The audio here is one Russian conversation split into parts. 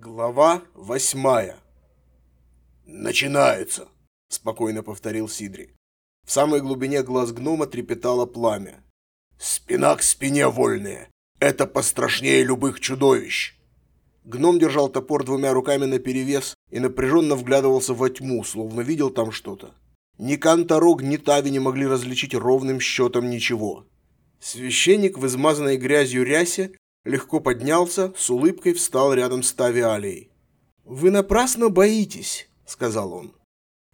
Глава восьмая. «Начинается!» – спокойно повторил Сидри. В самой глубине глаз гнома трепетало пламя. «Спина к спине вольная! Это пострашнее любых чудовищ!» Гном держал топор двумя руками наперевес и напряженно вглядывался во тьму, словно видел там что-то. Ни Канторог, ни Тави не могли различить ровным счетом ничего. Священник в измазанной грязью рясе легко поднялся, с улыбкой встал рядом с Тавиалией. «Вы напрасно боитесь», — сказал он.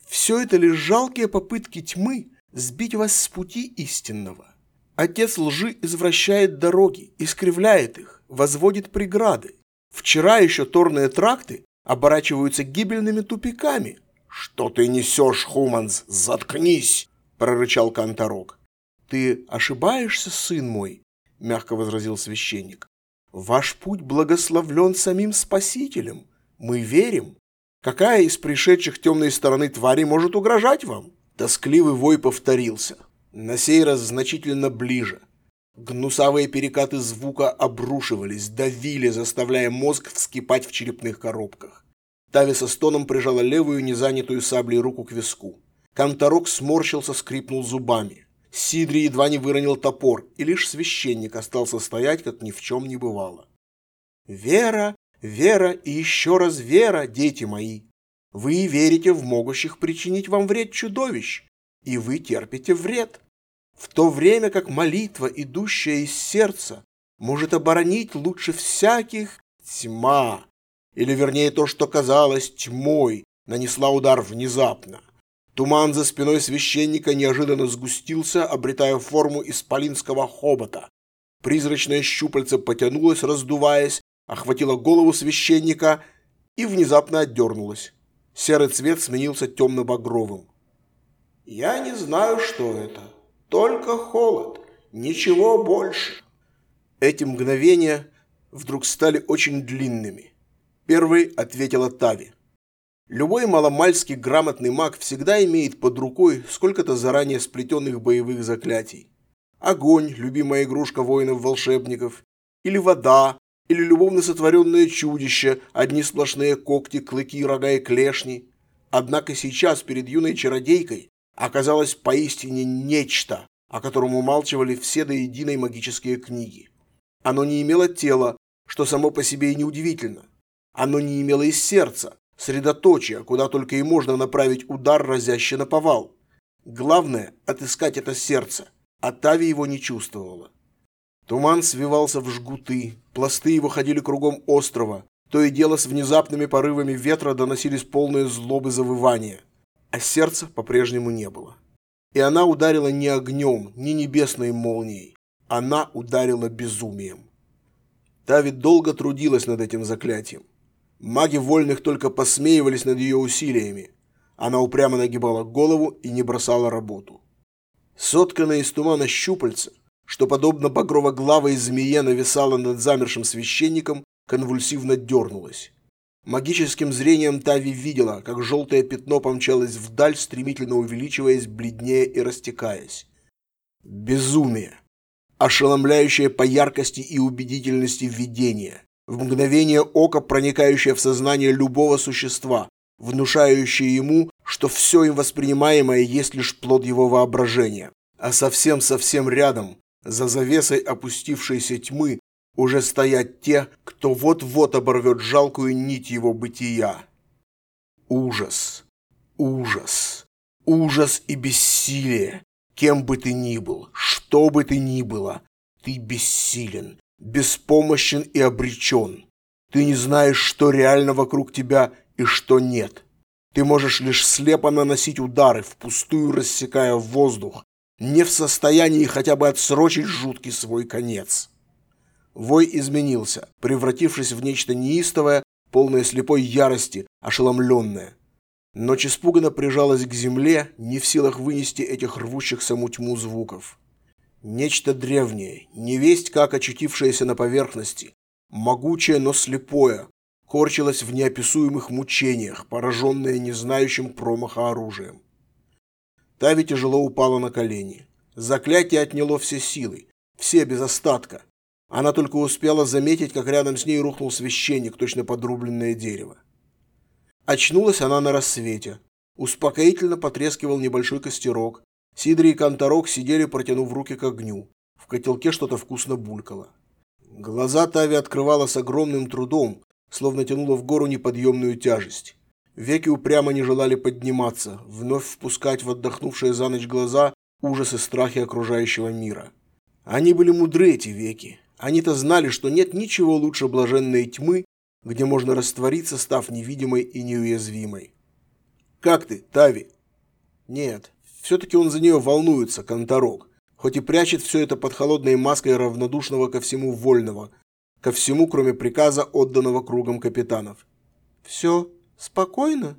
«Все это лишь жалкие попытки тьмы сбить вас с пути истинного. Отец лжи извращает дороги, искривляет их, возводит преграды. Вчера еще торные тракты оборачиваются гибельными тупиками». «Что ты несешь, Хуманс? Заткнись!» — прорычал Канторок. «Ты ошибаешься, сын мой», — мягко возразил священник. Ваш путь благословлен самим Спасителем. Мы верим. Какая из пришедших темной стороны твари может угрожать вам? Тоскливый вой повторился. На сей раз значительно ближе. Гнусавые перекаты звука обрушивались, давили, заставляя мозг вскипать в черепных коробках. Тави со стоном прижала левую, незанятую саблей руку к виску. Канторок сморщился, скрипнул зубами. Сидри едва не выронил топор, и лишь священник остался стоять, как ни в чем не бывало. «Вера, вера и еще раз вера, дети мои! Вы верите в могущих причинить вам вред чудовищ, и вы терпите вред, в то время как молитва, идущая из сердца, может оборонить лучше всяких тьма, или вернее то, что казалось тьмой, нанесла удар внезапно. Туман за спиной священника неожиданно сгустился, обретая форму исполинского хобота. Призрачное щупальце потянулось, раздуваясь, охватило голову священника и внезапно отдернулось. Серый цвет сменился темно-багровым. «Я не знаю, что это. Только холод. Ничего больше». Эти мгновения вдруг стали очень длинными. Первый ответила Тави. Любой маломальский грамотный маг всегда имеет под рукой сколько-то заранее сплетенных боевых заклятий. Огонь, любимая игрушка воинов-волшебников, или вода, или любовно сотворенное чудище, одни сплошные когти, клыки, рога и клешни. Однако сейчас перед юной чародейкой оказалось поистине нечто, о котором умалчивали все до единой магические книги. Оно не имело тела, что само по себе и неудивительно. Оно не имело и сердца, Средоточие, куда только и можно направить удар, разящий на повал. Главное – отыскать это сердце, а Тави его не чувствовала. Туман свивался в жгуты, пласты его ходили кругом острова, то и дело с внезапными порывами ветра доносились полные злобы завывания, а сердца по-прежнему не было. И она ударила не огнем, не небесной молнией, она ударила безумием. Тави долго трудилась над этим заклятием. Маги вольных только посмеивались над ее усилиями. Она упрямо нагибала голову и не бросала работу. Сотканная из тумана щупальца, что подобно багрово-главой змее нависала над замершим священником, конвульсивно дернулась. Магическим зрением Тави видела, как желтое пятно помчалось вдаль, стремительно увеличиваясь, бледнее и растекаясь. Безумие. Ошеломляющее по яркости и убедительности видение в мгновение ока проникающее в сознание любого существа, внушающее ему, что все им воспринимаемое есть лишь плод его воображения. А совсем-совсем рядом, за завесой опустившейся тьмы, уже стоят те, кто вот-вот оборвет жалкую нить его бытия. Ужас, ужас, ужас и бессилие. Кем бы ты ни был, что бы ты ни было, ты бессилен, беспомощен и обречен. Ты не знаешь, что реально вокруг тебя и что нет. Ты можешь лишь слепо наносить удары, впустую рассекая воздух, не в состоянии хотя бы отсрочить жуткий свой конец. Вой изменился, превратившись в нечто неистовое, полное слепой ярости, ошеломленное. Ночь испуганно прижалась к земле, не в силах вынести этих рвущих саму тьму звуков. Нечто древнее, невесть как очутившееся на поверхности, могучее, но слепое, корчилось в неописуемых мучениях, пораженное незнающим промаха оружием. Тави тяжело упала на колени. Заклятие отняло все силы, все без остатка. Она только успела заметить, как рядом с ней рухнул священник, точно подрубленное дерево. Очнулась она на рассвете. Успокоительно потрескивал небольшой костерок. Сидри и Конторок сидели, протянув руки к огню. В котелке что-то вкусно булькало. Глаза Тави открывала с огромным трудом, словно тянула в гору неподъемную тяжесть. Веки упрямо не желали подниматься, вновь впускать в отдохнувшие за ночь глаза ужас и страхи окружающего мира. Они были мудры, эти веки. Они-то знали, что нет ничего лучше блаженной тьмы, где можно раствориться, став невидимой и неуязвимой. «Как ты, Тави?» «Нет, все-таки он за нее волнуется, Конторок, хоть и прячет все это под холодной маской равнодушного ко всему вольного, ко всему, кроме приказа, отданного кругом капитанов». «Все спокойно?»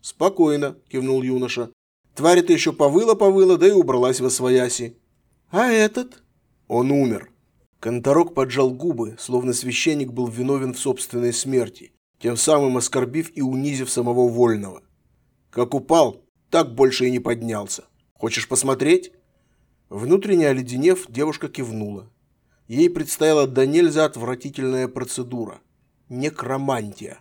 «Спокойно», — кивнул юноша. «Тварь-то еще повыла-повыла, да и убралась во свояси». «А этот?» «Он умер». Конторок поджал губы, словно священник был виновен в собственной смерти, тем самым оскорбив и унизив самого Вольного. Как упал, так больше и не поднялся. Хочешь посмотреть? Внутренне оледенев, девушка кивнула. Ей предстояла до нельзя отвратительная процедура – некромантия.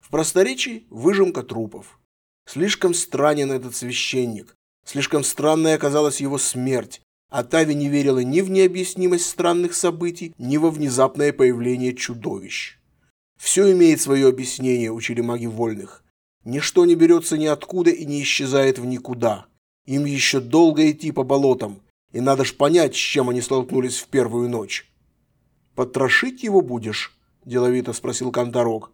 В просторечии – выжимка трупов. Слишком странен этот священник, слишком странной оказалась его смерть, а Тави не верила ни в необъяснимость странных событий, ни во внезапное появление чудовищ. Все имеет свое объяснение, учили маги вольных. Ничто не берется ниоткуда и не исчезает в никуда. Им еще долго идти по болотам, и надо ж понять, с чем они столкнулись в первую ночь. «Потрошить его будешь?» – деловито спросил Конторок.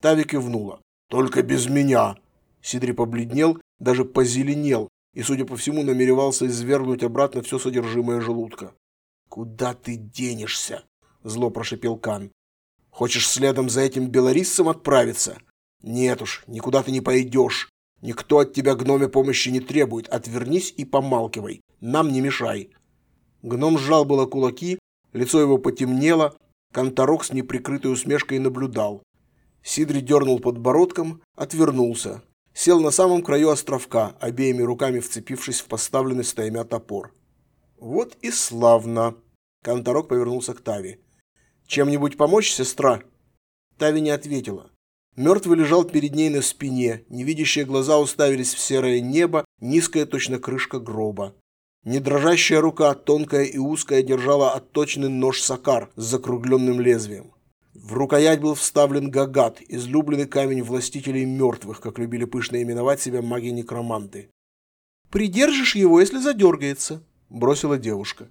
Тави кивнула. «Только без меня!» Сидри побледнел, даже позеленел, и, судя по всему, намеревался извергнуть обратно все содержимое желудка. «Куда ты денешься?» – зло прошипел Кан. «Хочешь следом за этим белориссом отправиться? Нет уж, никуда ты не пойдешь. Никто от тебя, гноме, помощи не требует. Отвернись и помалкивай. Нам не мешай». Гном сжал было кулаки, лицо его потемнело, Конторок с неприкрытой усмешкой наблюдал. Сидри дернул подбородком, отвернулся, Сел на самом краю островка, обеими руками вцепившись в поставленный стаймя топор. «Вот и славно!» Конторок повернулся к Тави. «Чем-нибудь помочь, сестра?» Тави не ответила. Мертвый лежал перед ней на спине, невидящие глаза уставились в серое небо, низкая точно крышка гроба. Недрожащая рука, тонкая и узкая, держала отточенный нож-сакар с закругленным лезвием. В рукоять был вставлен гагат, излюбленный камень властителей мертвых, как любили пышно именовать себя маги-некроманты. «Придержишь его, если задергается», — бросила девушка.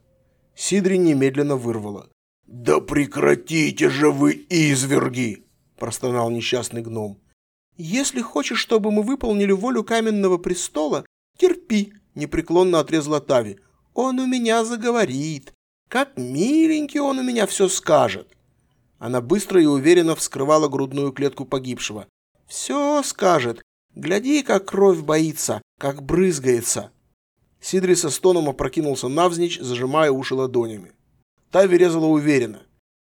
Сидри немедленно вырвала. «Да прекратите же вы, изверги!» — простонал несчастный гном. «Если хочешь, чтобы мы выполнили волю каменного престола, терпи», — непреклонно отрезала Тави. «Он у меня заговорит. Как миленький он у меня все скажет». Она быстро и уверенно вскрывала грудную клетку погибшего. «Все скажет. Гляди, как кровь боится, как брызгается». Сидри со стоном опрокинулся навзничь, зажимая уши ладонями. Тави резала уверенно.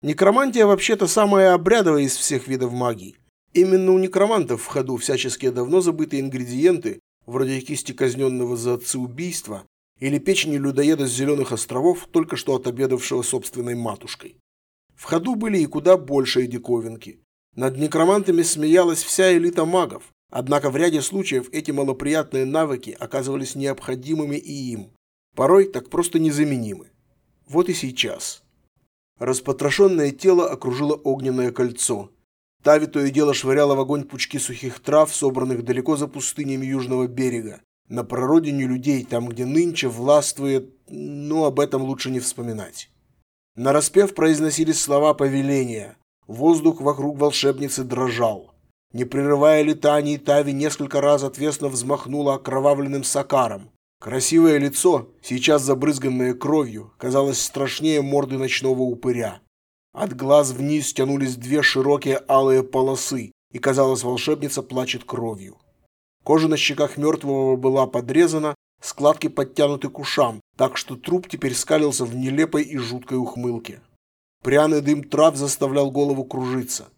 Некромантия вообще-то самая обрядовая из всех видов магии. Именно у некромантов в ходу всяческие давно забытые ингредиенты, вроде кисти казненного за отцеубийство или печени людоеда с Зеленых островов, только что отобедавшего собственной матушкой. В ходу были и куда большие диковинки. Над некромантами смеялась вся элита магов, однако в ряде случаев эти малоприятные навыки оказывались необходимыми и им, порой так просто незаменимы. Вот и сейчас. Распотрошенное тело окружило огненное кольцо. Тави то и дело швыряла в огонь пучки сухих трав, собранных далеко за пустынями южного берега, на прародине людей, там, где нынче властвует, ну, об этом лучше не вспоминать. Нараспев произносились слова повеления. Воздух вокруг волшебницы дрожал. Не прерывая летаний, Тави несколько раз отвесно взмахнула окровавленным сакаром. Красивое лицо, сейчас забрызганное кровью, казалось страшнее морды ночного упыря. От глаз вниз тянулись две широкие алые полосы, и, казалось, волшебница плачет кровью. Кожа на щеках мертвого была подрезана, складки подтянуты к ушам, так что труп теперь скалился в нелепой и жуткой ухмылке. Пряный дым трав заставлял голову кружиться.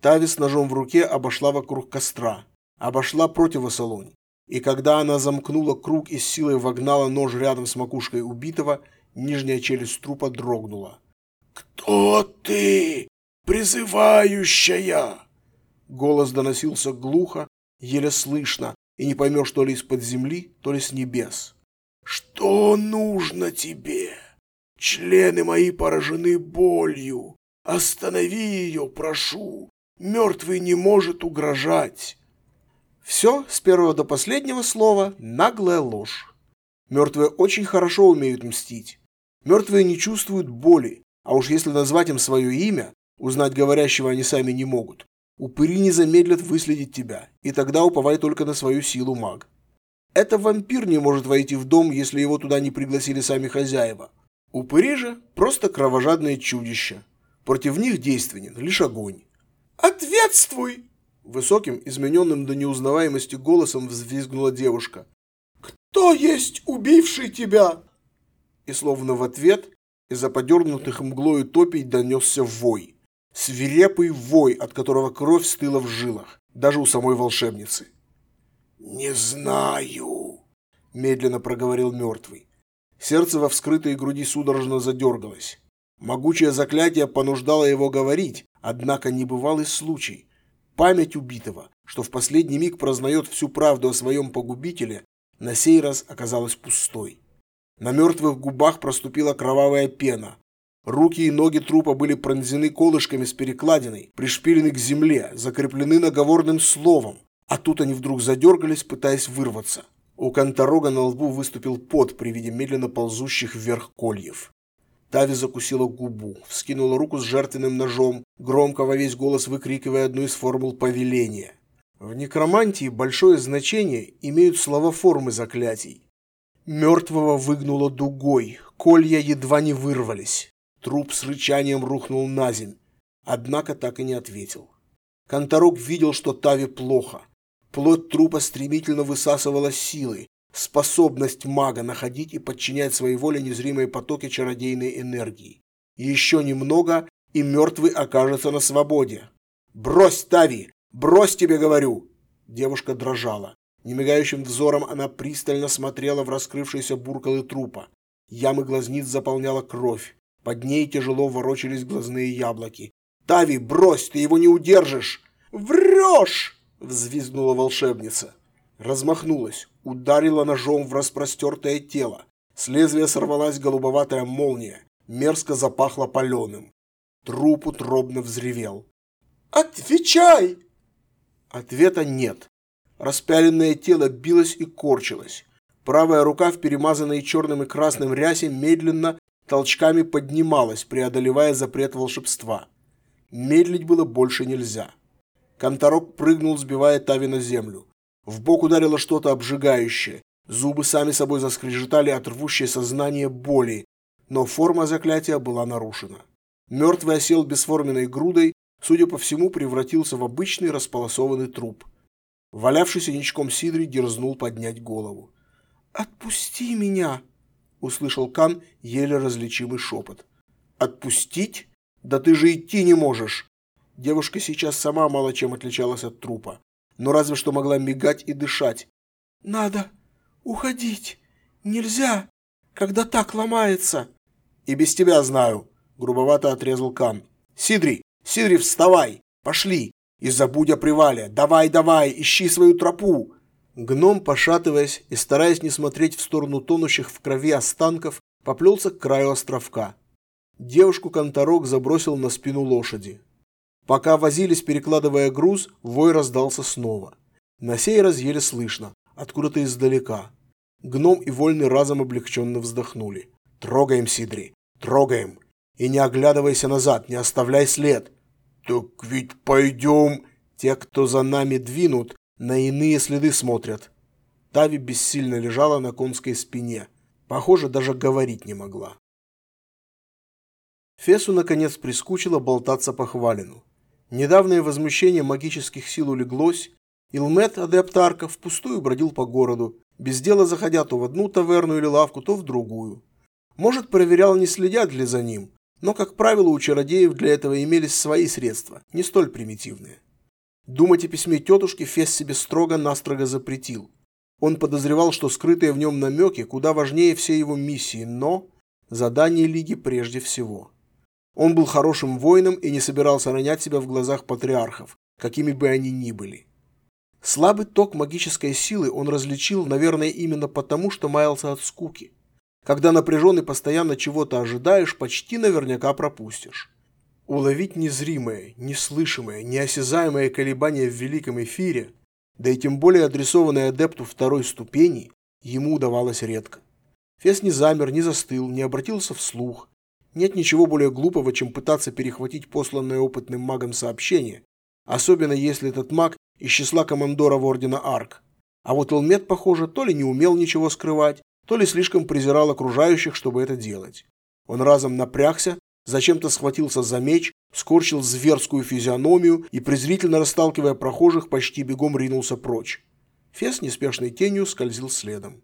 Тави с ножом в руке обошла вокруг костра, обошла противосолонь, и когда она замкнула круг и с силой вогнала нож рядом с макушкой убитого, нижняя челюсть трупа дрогнула. «Кто ты, призывающая?» Голос доносился глухо, еле слышно, и не поймешь, то ли из-под земли, то ли с небес. «Что нужно тебе? Члены мои поражены болью. Останови ее, прошу. Мертвый не может угрожать». Все, с первого до последнего слова, наглая ложь. Мертвые очень хорошо умеют мстить. Мертвые не чувствуют боли, а уж если назвать им свое имя, узнать говорящего они сами не могут. Упыри не замедлят выследить тебя, и тогда уповай только на свою силу маг. Это вампир не может войти в дом, если его туда не пригласили сами хозяева. Упыри же просто кровожадные чудища. Против них действенен лишь огонь. «Ответствуй!» Высоким, измененным до неузнаваемости голосом взвизгнула девушка. «Кто есть убивший тебя?» И словно в ответ из-за подернутых мглою топий донесся вой. Свирепый вой, от которого кровь стыла в жилах, даже у самой волшебницы. «Не знаю», — медленно проговорил мертвый. Сердце во вскрытой груди судорожно задергалось. Могучее заклятие понуждало его говорить, однако небывалый случай. Память убитого, что в последний миг прознает всю правду о своем погубителе, на сей раз оказалась пустой. На мертвых губах проступила кровавая пена. Руки и ноги трупа были пронзены колышками с перекладиной, пришпилены к земле, закреплены наговорным словом, а тут они вдруг задергались, пытаясь вырваться. У Конторога на лбу выступил пот при виде медленно ползущих вверх кольев. Тави закусила губу, вскинула руку с жертвенным ножом, громко во весь голос выкрикивая одну из формул повеления. В некромантии большое значение имеют слова формы заклятий. Мертвого выгнуло дугой, колья едва не вырвались. Труп с рычанием рухнул на земь, однако так и не ответил. Конторок видел, что Тави плохо. Плоть трупа стремительно высасывала силы, способность мага находить и подчинять своей воле незримые потоки чародейной энергии. Еще немного, и мертвый окажется на свободе. «Брось, Тави! Брось, тебе говорю!» Девушка дрожала. Немигающим взором она пристально смотрела в раскрывшиеся буркалы трупа. Ямы глазниц заполняла кровь. Под ней тяжело ворочались глазные яблоки. «Тави, брось, ты его не удержишь!» «Врешь!» — взвизгнула волшебница. Размахнулась, ударила ножом в распростертое тело. С лезвия сорвалась голубоватая молния, мерзко запахло паленым. Труп утробно взревел. «Отвечай!» Ответа нет. Распяленное тело билось и корчилось. Правая рука в перемазанной черным и красным рясе медленно толчками поднималась, преодолевая запрет волшебства. Медлить было больше нельзя. Конторок прыгнул, сбивая Тави на землю. В бок ударило что-то обжигающее. Зубы сами собой заскрежетали от рвущей сознание боли, но форма заклятия была нарушена. Мертвый осел бесформенной грудой, судя по всему, превратился в обычный располосованный труп. Валявшийся ничком Сидри дерзнул поднять голову. «Отпусти меня!» — услышал Кан еле различимый шепот. «Отпустить? Да ты же идти не можешь!» Девушка сейчас сама мало чем отличалась от трупа но разве что могла мигать и дышать. «Надо уходить. Нельзя, когда так ломается». «И без тебя знаю», — грубовато отрезал Кан. «Сидри, Сидри, вставай! Пошли! И забудь о привале! Давай, давай, ищи свою тропу!» Гном, пошатываясь и стараясь не смотреть в сторону тонущих в крови останков, поплелся к краю островка. Девушку Конторок забросил на спину лошади. Пока возились, перекладывая груз, вой раздался снова. На сей раз еле слышно, откуда-то издалека. Гном и Вольный разом облегченно вздохнули. «Трогаем, Сидри, трогаем! И не оглядывайся назад, не оставляй след!» «Так ведь пойдем!» Те, кто за нами двинут, на иные следы смотрят. Тави бессильно лежала на конской спине. Похоже, даже говорить не могла. Фесу, наконец, прискучило болтаться по хвалину. Недавнее возмущение магических сил улеглось, Илмет, адепт Арка, впустую бродил по городу, без дела заходя то в одну таверну или лавку, то в другую. Может, проверял, не следят ли за ним, но, как правило, у чародеев для этого имелись свои средства, не столь примитивные. Думать о письме тетушки Фес себе строго-настрого запретил. Он подозревал, что скрытые в нем намеки куда важнее всей его миссии, но задание Лиги прежде всего. Он был хорошим воином и не собирался ронять себя в глазах патриархов, какими бы они ни были. Слабый ток магической силы он различил, наверное, именно потому, что маялся от скуки. Когда напряжен постоянно чего-то ожидаешь, почти наверняка пропустишь. Уловить незримое, неслышимое, неосязаемое колебание в великом эфире, да и тем более адресованное адепту второй ступени, ему удавалось редко. Фес не замер, не застыл, не обратился вслух. Нет ничего более глупого, чем пытаться перехватить посланное опытным магом сообщение, особенно если этот маг из числа командоров Ордена Арк. А вот Элмет, похоже, то ли не умел ничего скрывать, то ли слишком презирал окружающих, чтобы это делать. Он разом напрягся, зачем-то схватился за меч, скорчил зверскую физиономию и, презрительно расталкивая прохожих, почти бегом ринулся прочь. Фес неспешной тенью скользил следом.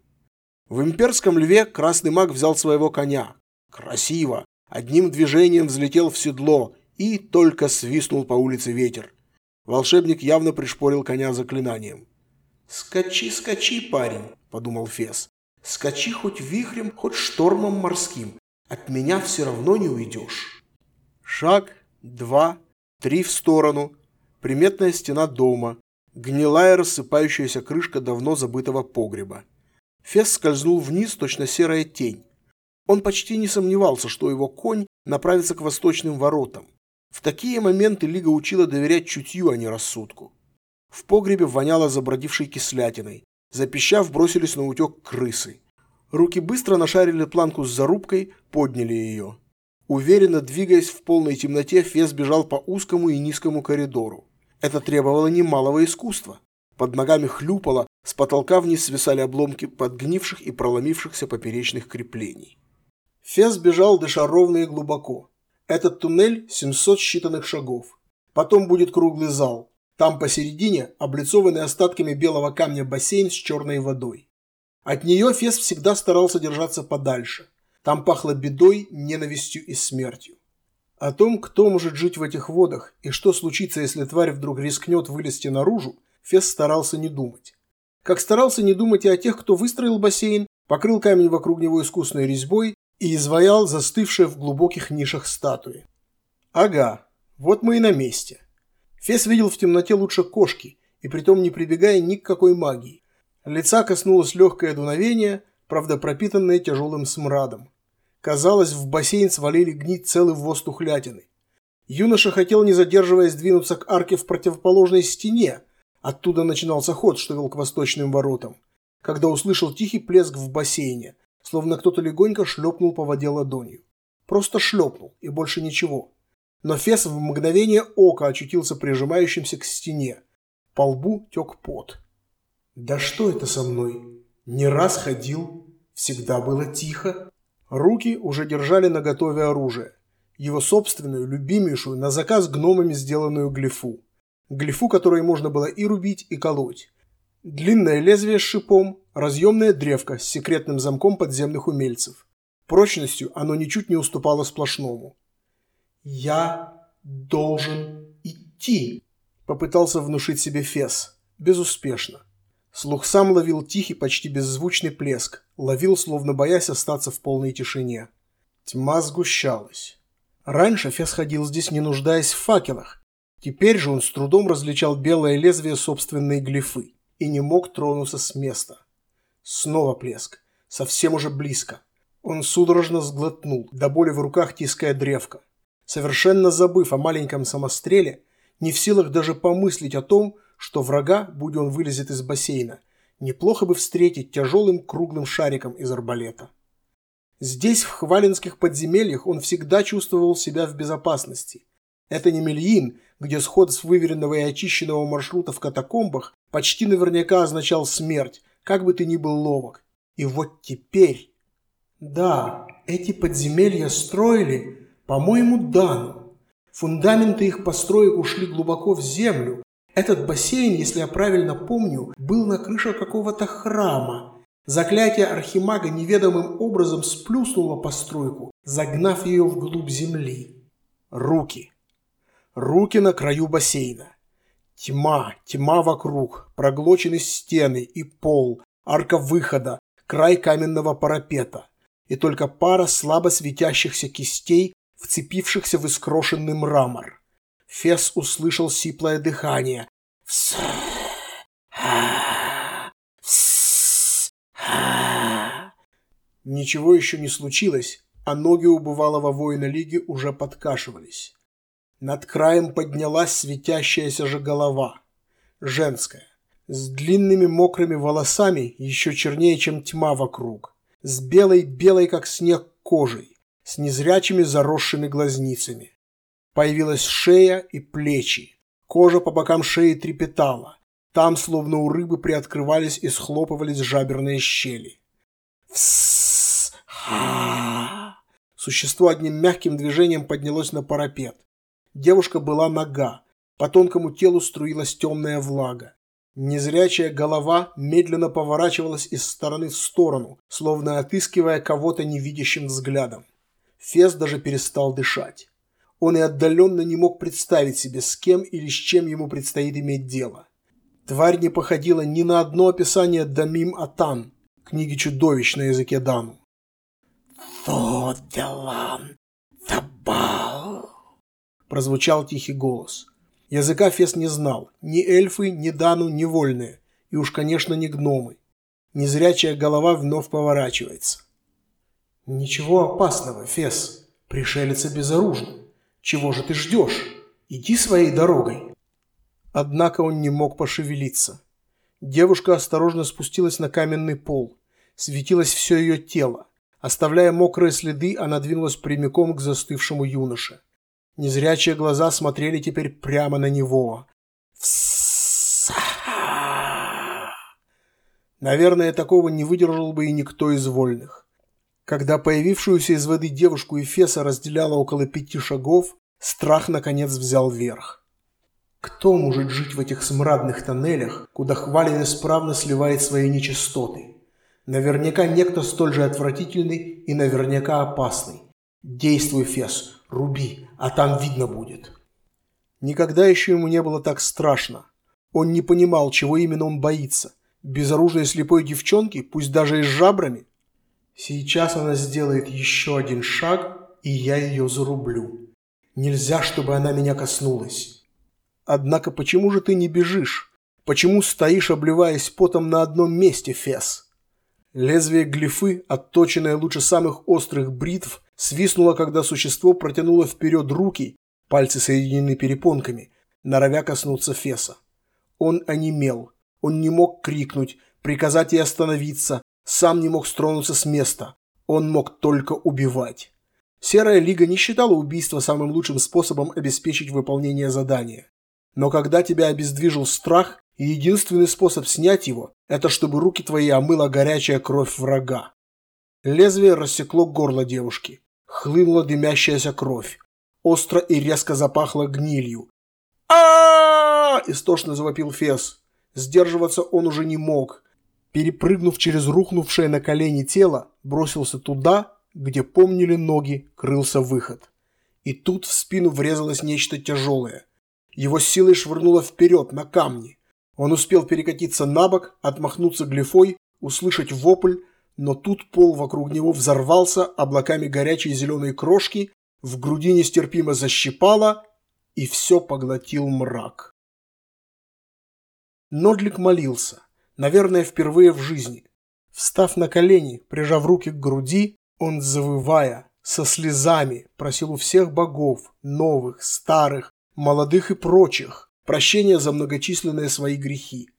В имперском льве красный маг взял своего коня. Красиво. Одним движением взлетел в седло и только свистнул по улице ветер. Волшебник явно пришпорил коня заклинанием. «Скачи, скачи, парень», — подумал Фес. Скачи хоть вихрем, хоть штормом морским. От меня все равно не уйдешь. Шаг, два, три в сторону. Приметная стена дома. Гнилая рассыпающаяся крышка давно забытого погреба. Фес скользнул вниз, точно серая тень. Он почти не сомневался, что его конь направится к восточным воротам. В такие моменты Лига учила доверять чутью, а не рассудку. В погребе воняло забродившей кислятиной. Запищав, бросились на утек крысы. Руки быстро нашарили планку с зарубкой, подняли ее. Уверенно двигаясь в полной темноте, Фес бежал по узкому и низкому коридору. Это требовало немалого искусства. Под ногами хлюпало, с потолка вниз свисали обломки подгнивших и проломившихся поперечных креплений. Фес бежал, дыша ровно и глубоко. Этот туннель 700 считанных шагов. Потом будет круглый зал. Там посередине облицованный остатками белого камня бассейн с черной водой. От нее Фес всегда старался держаться подальше. Там пахло бедой, ненавистью и смертью. О том, кто может жить в этих водах и что случится, если тварь вдруг рискнет вылезти наружу, Фес старался не думать. Как старался не думать и о тех, кто выстроил бассейн, покрыл камень вокруг него искусной резьбой и изваял застывшие в глубоких нишах статуи. Ага, вот мы и на месте. Фес видел в темноте лучше кошки, и притом не прибегая ни к какой магии. Лица коснулось легкое дуновение, правда пропитанное тяжелым смрадом. Казалось, в бассейн свалили гнить целый ввоз тухлятины. Юноша хотел, не задерживаясь, двинуться к арке в противоположной стене. Оттуда начинался ход, что вел к восточным воротам. Когда услышал тихий плеск в бассейне, словно кто-то легонько шлепнул по воде ладонью. Просто шлепнул, и больше ничего. Но Фес в мгновение ока очутился прижимающимся к стене. По лбу тек пот. «Да что это со мной? Не раз ходил, всегда было тихо». Руки уже держали наготове оружие. Его собственную, любимейшую, на заказ гномами сделанную глифу. Глифу, которой можно было и рубить, и колоть. Длинное лезвие с шипом, разъемная древка с секретным замком подземных умельцев. Прочностью оно ничуть не уступало сплошному. «Я должен идти», – попытался внушить себе Фес. Безуспешно. Слух сам ловил тихий, почти беззвучный плеск, ловил, словно боясь остаться в полной тишине. Тьма сгущалась. Раньше Фес ходил здесь, не нуждаясь в факелах. Теперь же он с трудом различал белое лезвие собственной глифы и не мог тронуться с места. Снова плеск. Совсем уже близко. Он судорожно сглотнул, до боли в руках тиская древко совершенно забыв о маленьком самостреле, не в силах даже помыслить о том, что врага, будь он вылезет из бассейна, неплохо бы встретить тяжелым круглым шариком из арбалета. Здесь, в хвалинских подземельях, он всегда чувствовал себя в безопасности. Это не Мельин, где сход с выверенного и очищенного маршрута в катакомбах почти наверняка означал смерть, как бы ты ни был ловок. И вот теперь... Да, эти подземелья строили по-моему, Дану. Фундаменты их построек ушли глубоко в землю. Этот бассейн, если я правильно помню, был на крыше какого-то храма. Заклятие Архимага неведомым образом сплюснуло постройку, загнав ее вглубь земли. Руки. Руки на краю бассейна. Тьма, тьма вокруг, проглочены стены и пол, арка выхода, край каменного парапета. И только пара слабо светящихся кистей вцепившихся в искрошенный мрамор. Фес услышал сиплое дыхание. Ничего еще не случилось, а ноги у бывалого воина Лиги уже подкашивались. Над краем поднялась светящаяся же голова. Женская. С длинными мокрыми волосами, еще чернее, чем тьма вокруг. С белой-белой, как снег, кожей. С незрячими заросшими глазницами. Появилась шея и плечи. Кожа по бокам шеи трепетала. Там, словно у рыбы, приоткрывались и схлопывались жаберные щели. Существо одним мягким движением поднялось на парапет. Девушка была нога. По тонкому телу струилась темная влага. Незрячая голова медленно поворачивалась из стороны в сторону, словно отыскивая кого-то невидящим взглядом. Фес даже перестал дышать. Он и отдаленно не мог представить себе, с кем или с чем ему предстоит иметь дело. Тварь не походила ни на одно описание Дамим Атан, книги чудовищ на языке Дану. «Тоделан Табал!» Прозвучал тихий голос. Языка Фес не знал. Ни эльфы, ни Дану, ни вольные. И уж, конечно, не гномы. Незрячая голова вновь поворачивается. «Ничего опасного, Фес. Пришелец безоружен. Чего же ты ждешь? Иди своей дорогой». Однако он не мог пошевелиться. Девушка осторожно спустилась на каменный пол. Светилось все ее тело. Оставляя мокрые следы, она двинулась прямиком к застывшему юноше. Незрячие глаза смотрели теперь прямо на него. Наверное, такого не выдержал бы и никто из вольных. Когда появившуюся из воды девушку Эфеса разделяло около пяти шагов, страх наконец взял верх. Кто может жить в этих смрадных тоннелях, куда хвален исправно сливает свои нечистоты? Наверняка некто столь же отвратительный и наверняка опасный. Действуй, Фес, руби, а там видно будет. Никогда еще ему не было так страшно. Он не понимал, чего именно он боится. Безоружной слепой девчонки, пусть даже и с жабрами. Сейчас она сделает еще один шаг, и я ее зарублю. Нельзя, чтобы она меня коснулась. Однако почему же ты не бежишь? Почему стоишь, обливаясь потом на одном месте, Фес? Лезвие глифы, отточенное лучше самых острых бритв, свистнуло, когда существо протянуло вперед руки, пальцы соединены перепонками, норовя коснуться Феса. Он онемел. Он не мог крикнуть, приказать ей остановиться, сам не мог стронуться с места. Он мог только убивать. Серая Лига не считала убийство самым лучшим способом обеспечить выполнение задания. Но когда тебя обездвижил страх, единственный способ снять его – это чтобы руки твои омыла горячая кровь врага. Лезвие рассекло горло девушки. Хлынула дымящаяся кровь. Остро и резко запахло гнилью. а истошно завопил Фес. Сдерживаться он уже не мог. Перепрыгнув через рухнувшее на колени тело, бросился туда, где помнили ноги, крылся выход. И тут в спину врезалось нечто тяжелое. Его силой швырнуло вперед, на камни. Он успел перекатиться на бок, отмахнуться глифой, услышать вопль, но тут пол вокруг него взорвался облаками горячей зеленой крошки, в груди нестерпимо защипало, и все поглотил мрак. Нодлик молился, наверное, впервые в жизни. Встав на колени, прижав руки к груди, он, завывая, со слезами, просил у всех богов, новых, старых, молодых и прочих, прощения за многочисленные свои грехи.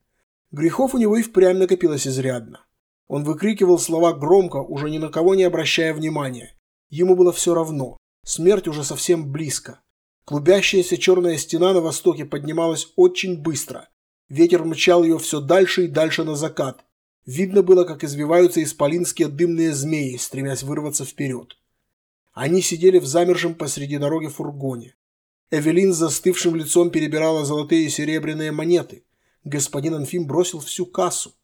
Грехов у него и впрямь накопилось изрядно. Он выкрикивал слова громко, уже ни на кого не обращая внимания. Ему было все равно. Смерть уже совсем близко. Клубящаяся черная стена на востоке поднималась очень быстро. Ветер мчал ее все дальше и дальше на закат. Видно было, как извиваются исполинские дымные змеи, стремясь вырваться вперед. Они сидели в замершем посреди дороги фургоне. Эвелин с застывшим лицом перебирала золотые и серебряные монеты. Господин Анфим бросил всю кассу.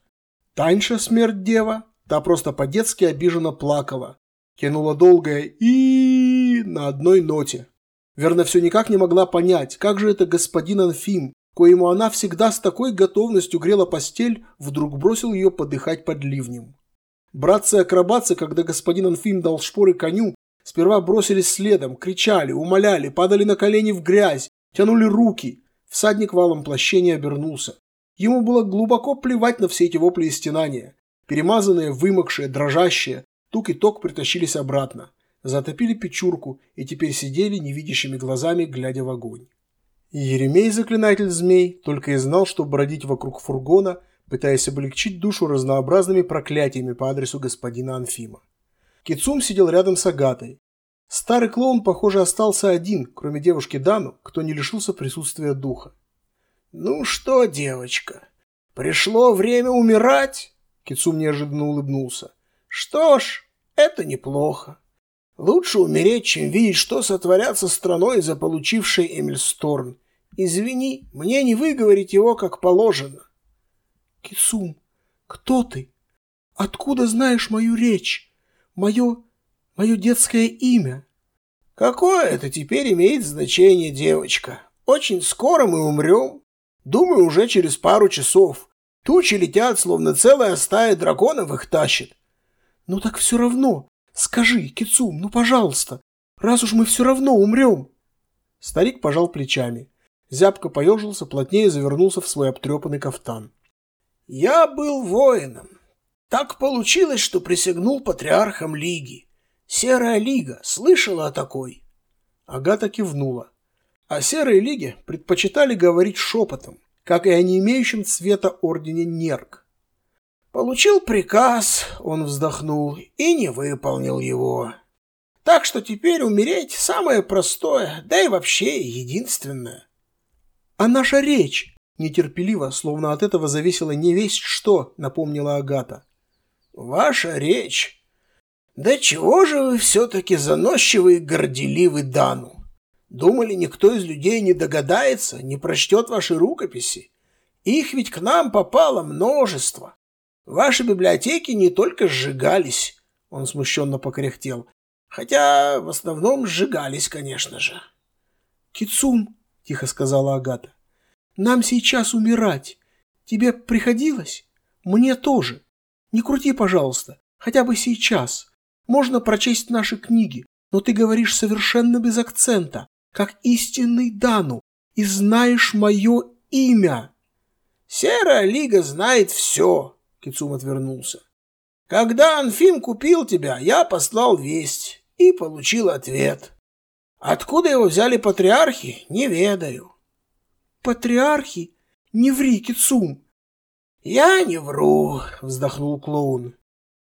Таньша смерть дева, та просто по-детски обиженно плакала. Тянула долгое и на одной ноте. Верно, все никак не могла понять, как же это господин Анфим, коему она всегда с такой готовностью грела постель, вдруг бросил ее подыхать под ливнем. Братцы-акробатцы, когда господин Анфим дал шпоры коню, Сперва бросились следом, кричали, умоляли, падали на колени в грязь, тянули руки. Всадник валом плаще не обернулся. Ему было глубоко плевать на все эти вопли и стенания. Перемазанные, вымокшие, дрожащие, тук и ток притащились обратно. Затопили печурку и теперь сидели невидящими глазами, глядя в огонь. Еремей, заклинатель змей, только и знал, что бродить вокруг фургона, пытаясь облегчить душу разнообразными проклятиями по адресу господина Анфима. Кицум сидел рядом с Агатой. Старый клоун, похоже, остался один, кроме девушки Дану, кто не лишился присутствия духа. «Ну что, девочка, пришло время умирать?» Кицум неожиданно улыбнулся. «Что ж, это неплохо. Лучше умереть, чем видеть, что сотворят со страной, заполучившей Эмильсторн. Извини, мне не выговорить его, как положено. Кисум, кто ты? Откуда знаешь мою речь? Мое... мое детское имя? Какое это теперь имеет значение, девочка? Очень скоро мы умрем. Думаю, уже через пару часов. Тучи летят, словно целая стая драконов их тащит. Ну так все равно, Скажи, Кицум, ну пожалуйста, раз уж мы все равно умрем. Старик пожал плечами. Зябко поежился, плотнее завернулся в свой обтрепанный кафтан. Я был воином. Так получилось, что присягнул патриархом Лиги. Серая Лига, слышала о такой? Агата кивнула. О Серой Лиге предпочитали говорить шепотом, как и о не имеющем цвета ордене Нерк. Получил приказ, он вздохнул, и не выполнил его. Так что теперь умереть самое простое, да и вообще единственное. А наша речь нетерпеливо, словно от этого зависело не весть что, напомнила Агата. Ваша речь. Да чего же вы все-таки заносчивый и горделивый Дану? Думали, никто из людей не догадается, не прочтет ваши рукописи? Их ведь к нам попало множество. Ваши библиотеки не только сжигались, он смущенно покряхтел, хотя в основном сжигались, конечно же. Кицум, тихо сказала Агата, нам сейчас умирать. Тебе приходилось? Мне тоже. Не крути, пожалуйста, хотя бы сейчас. Можно прочесть наши книги, но ты говоришь совершенно без акцента, как истинный Дану, и знаешь мое имя. Серая Лига знает все, Кицум отвернулся. Когда Анфим купил тебя, я послал весть и получил ответ. Откуда его взяли патриархи, не ведаю. Патриархи? Не ври, Кицум. Я не вру, вздохнул клоун.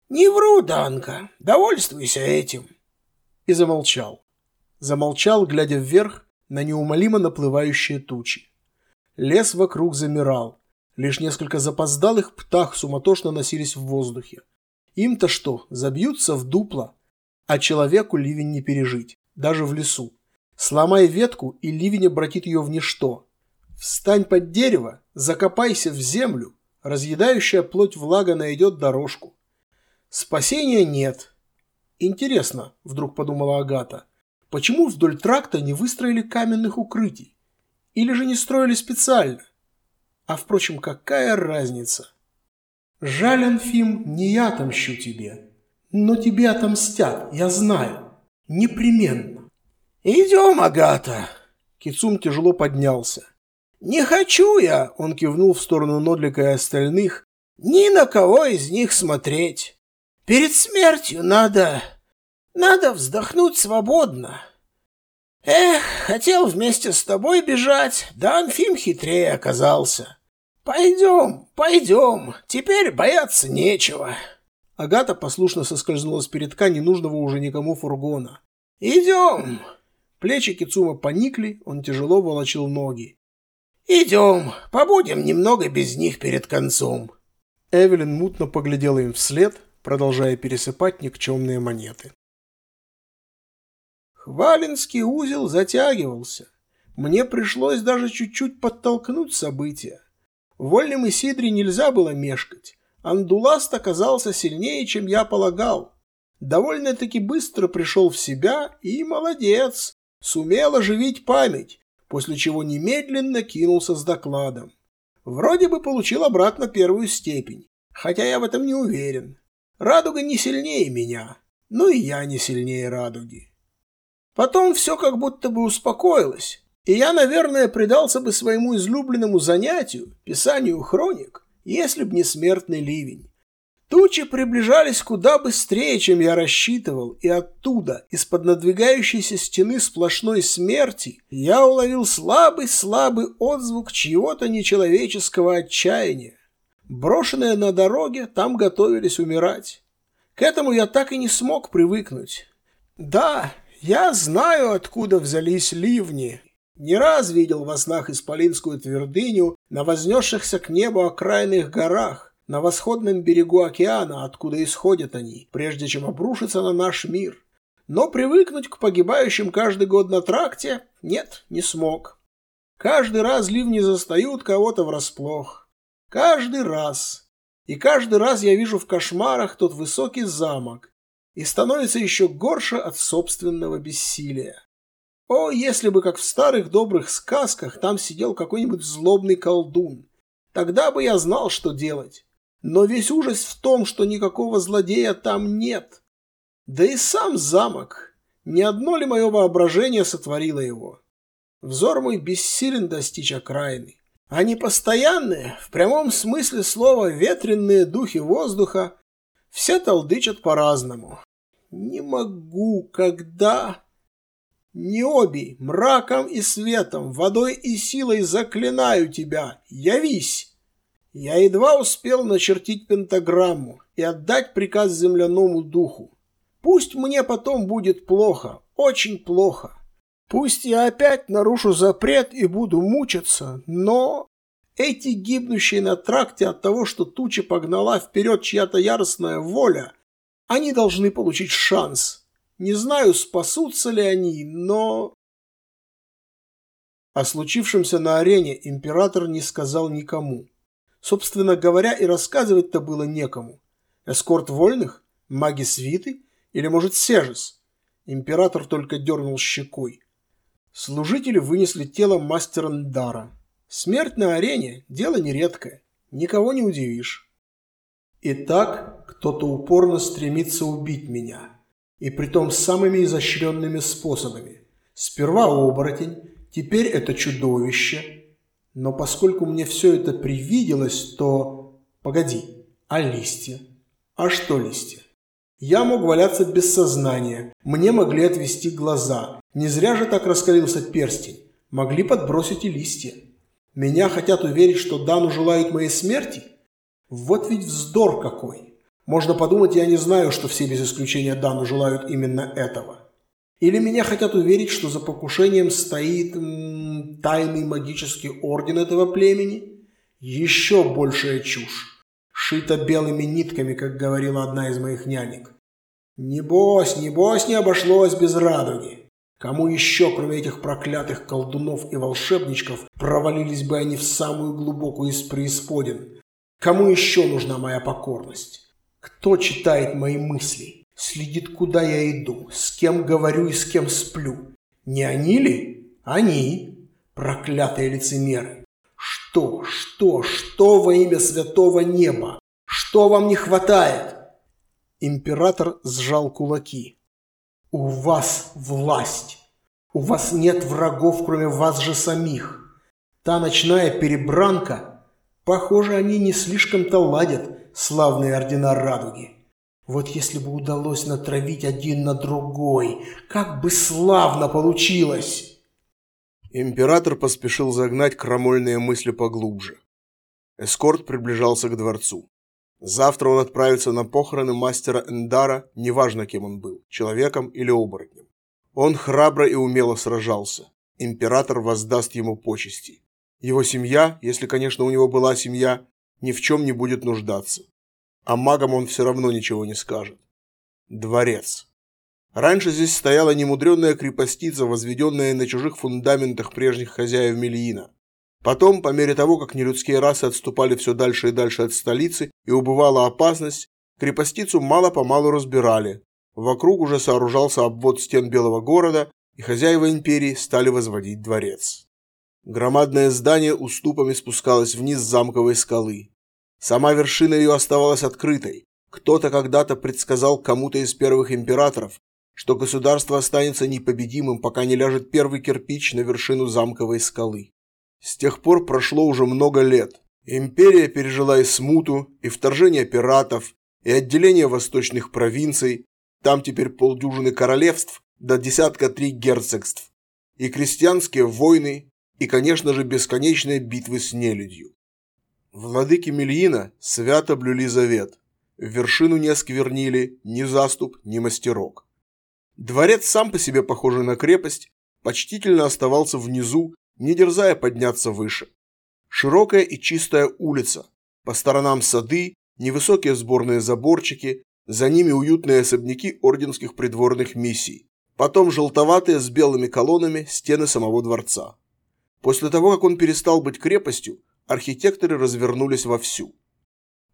Не вру, Данка, довольствуйся этим. И замолчал. Замолчал, глядя вверх на неумолимо наплывающие тучи. Лес вокруг замирал. Лишь несколько запоздалых птах суматошно носились в воздухе. Им-то что, забьются в дупло? А человеку ливень не пережить, даже в лесу. Сломай ветку, и ливень обратит ее в ничто. Встань под дерево, закопайся в землю, разъедающая плоть влага найдет дорожку. Спасения нет. Интересно, вдруг подумала Агата, почему вдоль тракта не выстроили каменных укрытий? Или же не строили специально? А, впрочем, какая разница? Жаль, Анфим, не я отомщу тебе. Но тебе отомстят, я знаю. Непременно. Идем, Агата. Кицум тяжело поднялся. Не хочу я, он кивнул в сторону Нодлика и остальных, ни на кого из них смотреть. Перед смертью надо... надо вздохнуть свободно. Эх, хотел вместе с тобой бежать, да Анфим хитрее оказался. «Пойдем, пойдем, теперь бояться нечего». Агата послушно соскользнула с передка ненужного уже никому фургона. «Идем!» Плечи Кицума поникли, он тяжело волочил ноги. «Идем, побудем немного без них перед концом». Эвелин мутно поглядела им вслед, продолжая пересыпать никчемные монеты. Хвалинский узел затягивался. Мне пришлось даже чуть-чуть подтолкнуть события. В вольном Исидре нельзя было мешкать. Андуласт оказался сильнее, чем я полагал. Довольно-таки быстро пришел в себя и молодец, сумел оживить память, после чего немедленно кинулся с докладом. Вроде бы получил обратно первую степень, хотя я в этом не уверен. Радуга не сильнее меня. Ну и я не сильнее радуги. Потом все как будто бы успокоилось, и я, наверное, предался бы своему излюбленному занятию, писанию хроник, если б не смертный ливень. Тучи приближались куда быстрее, чем я рассчитывал, и оттуда, из-под надвигающейся стены сплошной смерти, я уловил слабый-слабый отзвук чьего-то нечеловеческого отчаяния. Брошенные на дороге, там готовились умирать. К этому я так и не смог привыкнуть. Да, я знаю, откуда взялись ливни. Не раз видел во снах Исполинскую твердыню на вознесшихся к небу окраинных горах, на восходном берегу океана, откуда исходят они, прежде чем обрушиться на наш мир. Но привыкнуть к погибающим каждый год на тракте нет, не смог. Каждый раз ливни застают кого-то врасплох. Каждый раз. И каждый раз я вижу в кошмарах тот высокий замок, и становится еще горше от собственного бессилия. О, если бы, как в старых добрых сказках, там сидел какой-нибудь злобный колдун. Тогда бы я знал, что делать. Но весь ужас в том, что никакого злодея там нет. Да и сам замок. Не одно ли мое воображение сотворило его? Взор мой бессилен достичь окраины. Они постоянные, в прямом смысле слова ветренные духи воздуха, все толдычат по-разному. Не могу, когда... Не оби, мраком и светом, водой и силой заклинаю тебя, явись! Я едва успел начертить пентаграмму и отдать приказ земляному духу. Пусть мне потом будет плохо, очень плохо. Пусть я опять нарушу запрет и буду мучиться, но... Эти гибнущие на тракте от того, что туча погнала вперед чья-то яростная воля, они должны получить шанс. Не знаю, спасутся ли они, но... О случившемся на арене император не сказал никому. Собственно говоря, и рассказывать-то было некому. Эскорт вольных? Маги свиты? Или, может, Сежес? Император только дернул щекой. Служители вынесли тело мастера Ндара. Смерть на арене – дело нередкое. Никого не удивишь. Итак, кто-то упорно стремится убить меня. И притом самыми изощренными способами. Сперва оборотень, теперь это чудовище – но поскольку мне все это привиделось, то... Погоди, а листья? А что листья? Я мог валяться без сознания, мне могли отвести глаза. Не зря же так раскалился перстень. Могли подбросить и листья. Меня хотят уверить, что Дану желают моей смерти? Вот ведь вздор какой. Можно подумать, я не знаю, что все без исключения Дану желают именно этого. Или меня хотят уверить, что за покушением стоит м, тайный магический орден этого племени? Еще большая чушь. Шита белыми нитками, как говорила одна из моих нянек. Небось, небось не обошлось без радуги. Кому еще, кроме этих проклятых колдунов и волшебничков, провалились бы они в самую глубокую из преисподин? Кому еще нужна моя покорность? Кто читает мои мысли? Следит, куда я иду, с кем говорю и с кем сплю. Не они ли? Они. Проклятые лицемеры. Что, что, что во имя святого неба? Что вам не хватает? Император сжал кулаки. У вас власть. У вас нет врагов, кроме вас же самих. Та ночная перебранка, похоже, они не слишком-то ладят, славные ордена радуги. Вот если бы удалось натравить один на другой, как бы славно получилось!» Император поспешил загнать крамольные мысли поглубже. Эскорт приближался к дворцу. Завтра он отправится на похороны мастера Эндара, неважно кем он был, человеком или оборотнем. Он храбро и умело сражался. Император воздаст ему почести. Его семья, если, конечно, у него была семья, ни в чем не будет нуждаться а магам он все равно ничего не скажет. Дворец. Раньше здесь стояла немудренная крепостица, возведенная на чужих фундаментах прежних хозяев Мельина. Потом, по мере того, как нелюдские расы отступали все дальше и дальше от столицы и убывала опасность, крепостицу мало-помалу разбирали. Вокруг уже сооружался обвод стен Белого города, и хозяева империи стали возводить дворец. Громадное здание уступами спускалось вниз замковой скалы. Сама вершина ее оставалась открытой. Кто-то когда-то предсказал кому-то из первых императоров, что государство останется непобедимым, пока не ляжет первый кирпич на вершину замковой скалы. С тех пор прошло уже много лет. Империя пережила и смуту, и вторжение пиратов, и отделение восточных провинций, там теперь полдюжины королевств, до десятка три герцогств, и крестьянские войны, и, конечно же, бесконечные битвы с нелюдью. Владыки Мельина свято блюли завет. Вершину не осквернили ни заступ, ни мастерок. Дворец сам по себе похожий на крепость, почтительно оставался внизу, не дерзая подняться выше. Широкая и чистая улица, по сторонам сады, невысокие сборные заборчики, за ними уютные особняки орденских придворных миссий, потом желтоватые с белыми колоннами стены самого дворца. После того, как он перестал быть крепостью, архитекторы развернулись вовсю.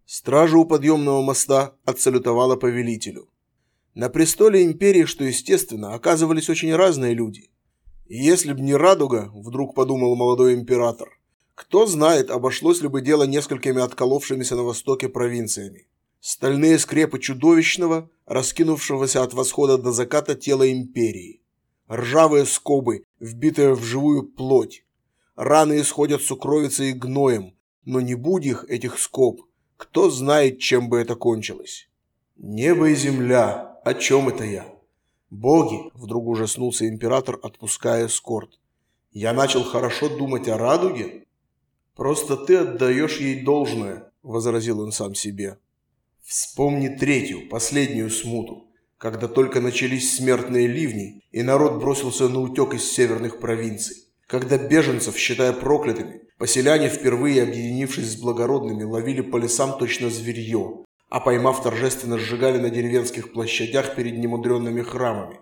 Стража у подъемного моста отсалютовала повелителю. На престоле империи, что естественно, оказывались очень разные люди. Если б не радуга, вдруг подумал молодой император, кто знает, обошлось ли бы дело несколькими отколовшимися на востоке провинциями. Стальные скрепы чудовищного, раскинувшегося от восхода до заката тела империи. Ржавые скобы, вбитые в живую плоть. Раны исходят сукровицей и гноем, но не будь их, этих скоб, кто знает, чем бы это кончилось. Небо и земля, о чем это я? Боги, вдруг ужаснулся император, отпуская эскорт. Я начал хорошо думать о радуге? Просто ты отдаешь ей должное, возразил он сам себе. Вспомни третью, последнюю смуту, когда только начались смертные ливни, и народ бросился на утек из северных провинций. Когда беженцев, считая проклятыми, поселяне, впервые объединившись с благородными, ловили по лесам точно зверье, а поймав торжественно сжигали на деревенских площадях перед немудренными храмами.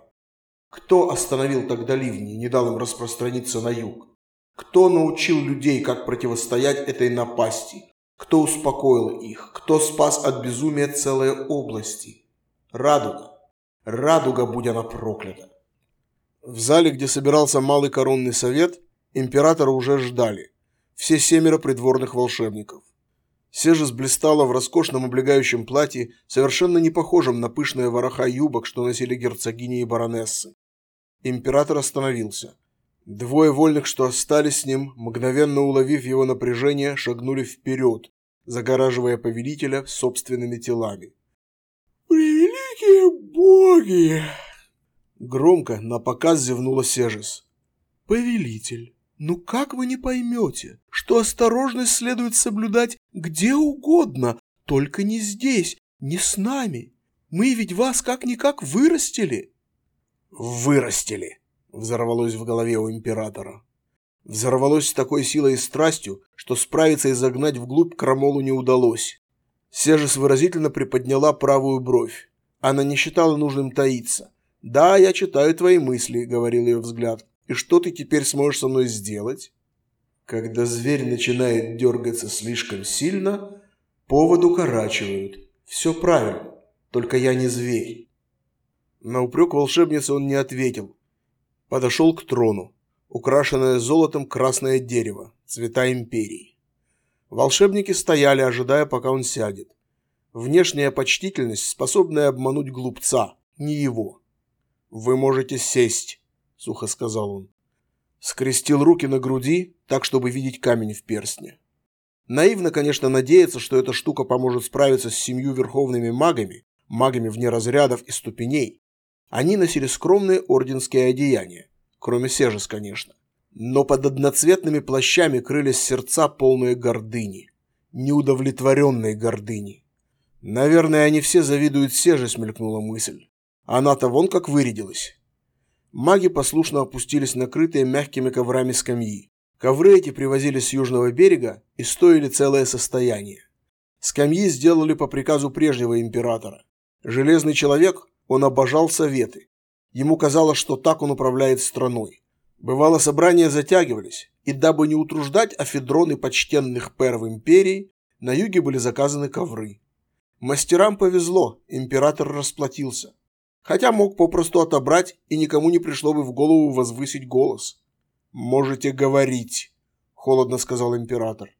Кто остановил тогда ливни и не дал им распространиться на юг? Кто научил людей, как противостоять этой напасти? Кто успокоил их? Кто спас от безумия целые области? Радуга. Радуга, будь она проклята. В зале, где собирался малый коронный совет, императора уже ждали. Все семеро придворных волшебников. Сежес блистала в роскошном облегающем платье, совершенно не похожем на пышные вороха юбок, что носили герцогини и баронессы. Император остановился. Двое вольных, что остались с ним, мгновенно уловив его напряжение, шагнули вперед, загораживая повелителя собственными телами. «Превеликие боги!» Громко на показ зевнула Сежес. «Повелитель, ну как вы не поймете, что осторожность следует соблюдать где угодно, только не здесь, не с нами? Мы ведь вас как-никак вырастили. Вырастили, взорвалось в голове у императора. Взорвалось с такой силой и страстью, что справиться и загнать вглубь крамолу не удалось. Сежес выразительно приподняла правую бровь. Она не считала нужным таиться. «Да, я читаю твои мысли», — говорил ее взгляд. И что ты теперь сможешь со мной сделать? Когда зверь начинает дергаться слишком сильно, повод укорачивают. Все правильно, только я не зверь. На упрек волшебницы он не ответил. Подошел к трону, украшенное золотом красное дерево, цвета империи. Волшебники стояли, ожидая, пока он сядет. Внешняя почтительность, способная обмануть глупца, не его. Вы можете сесть сухо сказал он. Скрестил руки на груди, так, чтобы видеть камень в перстне. Наивно, конечно, надеяться, что эта штука поможет справиться с семью верховными магами, магами вне разрядов и ступеней. Они носили скромные орденские одеяния, кроме Сежес, конечно. Но под одноцветными плащами крылись сердца, полные гордыни. Неудовлетворенной гордыни. Наверное, они все завидуют Сежес, мелькнула мысль. Она-то вон как вырядилась. Маги послушно опустились накрытые мягкими коврами скамьи. Ковры эти привозили с южного берега и стоили целое состояние. Скамьи сделали по приказу прежнего императора. Железный человек, он обожал советы. Ему казалось, что так он управляет страной. Бывало, собрания затягивались, и дабы не утруждать афедроны почтенных перов империи, на юге были заказаны ковры. Мастерам повезло, император расплатился хотя мог попросту отобрать, и никому не пришло бы в голову возвысить голос. «Можете говорить», — холодно сказал император.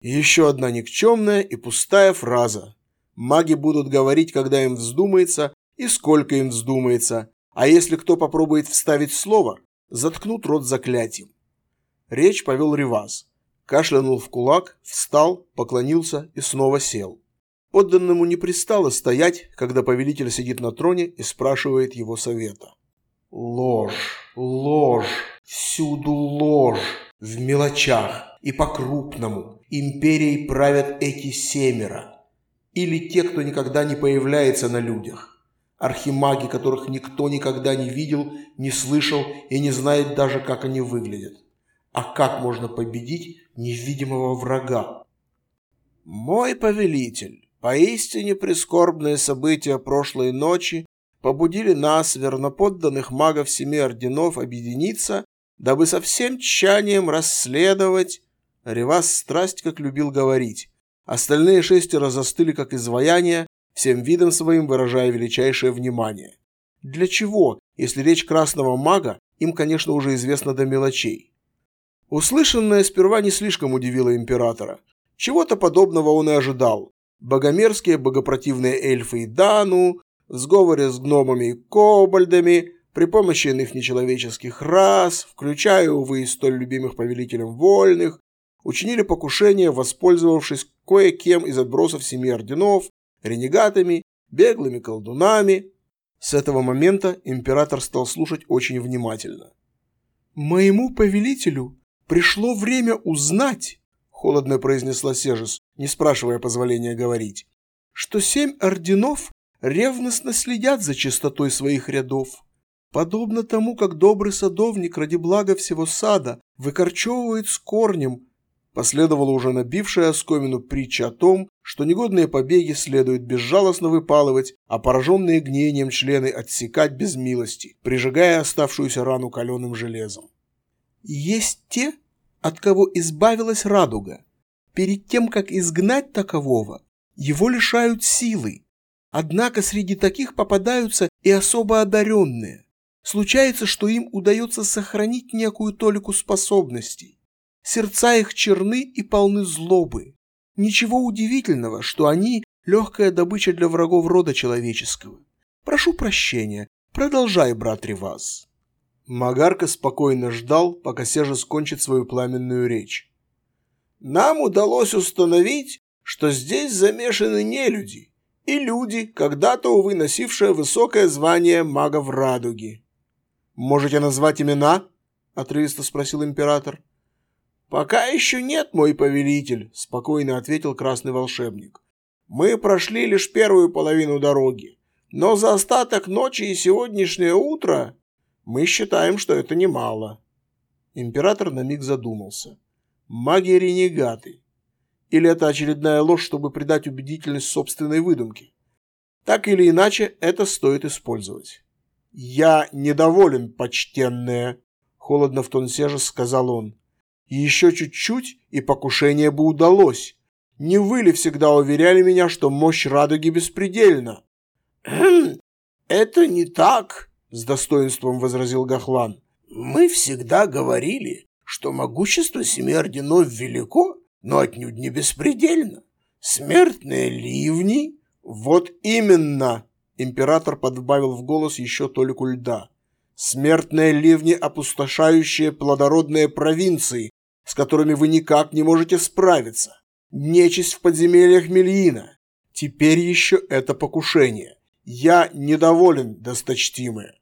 еще одна никчемная и пустая фраза. Маги будут говорить, когда им вздумается и сколько им вздумается, а если кто попробует вставить слово, заткнут рот заклятием. Речь повел Риваз. Кашлянул в кулак, встал, поклонился и снова сел. Подданному не пристало стоять, когда повелитель сидит на троне и спрашивает его совета. Ложь, ложь, всюду ложь, в мелочах и по-крупному. Империей правят эти семеро. Или те, кто никогда не появляется на людях. Архимаги, которых никто никогда не видел, не слышал и не знает даже, как они выглядят. А как можно победить невидимого врага? Мой повелитель, поистине прискорбные события прошлой ночи побудили нас, верноподданных магов семи орденов, объединиться, дабы со всем тщанием расследовать. Ревас страсть как любил говорить. Остальные шестеро застыли как изваяния, всем видом своим выражая величайшее внимание. Для чего, если речь красного мага, им, конечно, уже известно до мелочей. Услышанное сперва не слишком удивило императора. Чего-то подобного он и ожидал. Богомерзкие богопротивные эльфы и Дану, в сговоре с гномами и кобальдами, при помощи иных нечеловеческих рас, включая, увы, и столь любимых повелителем вольных, учинили покушение, воспользовавшись кое-кем из отбросов семи орденов, ренегатами, беглыми колдунами. С этого момента император стал слушать очень внимательно. «Моему повелителю пришло время узнать, холодно произнесла Сежис, не спрашивая позволения говорить, что семь орденов ревностно следят за чистотой своих рядов. Подобно тому, как добрый садовник ради блага всего сада выкорчевывает с корнем, последовала уже набившая оскомину притча о том, что негодные побеги следует безжалостно выпалывать, а пораженные гниением члены отсекать без милости, прижигая оставшуюся рану каленым железом. Есть те, от кого избавилась радуга. Перед тем, как изгнать такового, его лишают силы. Однако среди таких попадаются и особо одаренные. Случается, что им удается сохранить некую толику способностей. Сердца их черны и полны злобы. Ничего удивительного, что они – легкая добыча для врагов рода человеческого. Прошу прощения, продолжай, брат Риваз. Магарка спокойно ждал, пока Сежа скончит свою пламенную речь. «Нам удалось установить, что здесь замешаны не люди, и люди, когда-то, увы, носившие высокое звание магов радуги». «Можете назвать имена?» — отрывисто спросил император. «Пока еще нет, мой повелитель», — спокойно ответил красный волшебник. «Мы прошли лишь первую половину дороги, но за остаток ночи и сегодняшнее утро мы считаем, что это немало. Император на миг задумался. Маги-ренегаты. Или это очередная ложь, чтобы придать убедительность собственной выдумке? Так или иначе, это стоит использовать. «Я недоволен, почтенная», — холодно в тон сежа сказал он. «Еще чуть-чуть, и покушение бы удалось. Не вы ли всегда уверяли меня, что мощь радуги беспредельна?» «Это не так», с достоинством возразил Гахлан. Мы всегда говорили, что могущество семи орденов велико, но отнюдь не беспредельно. Смертные ливни... Вот именно! Император подбавил в голос еще толику льда. Смертные ливни, опустошающие плодородные провинции, с которыми вы никак не можете справиться. Нечисть в подземельях Мельина. Теперь еще это покушение. Я недоволен, досточтимые.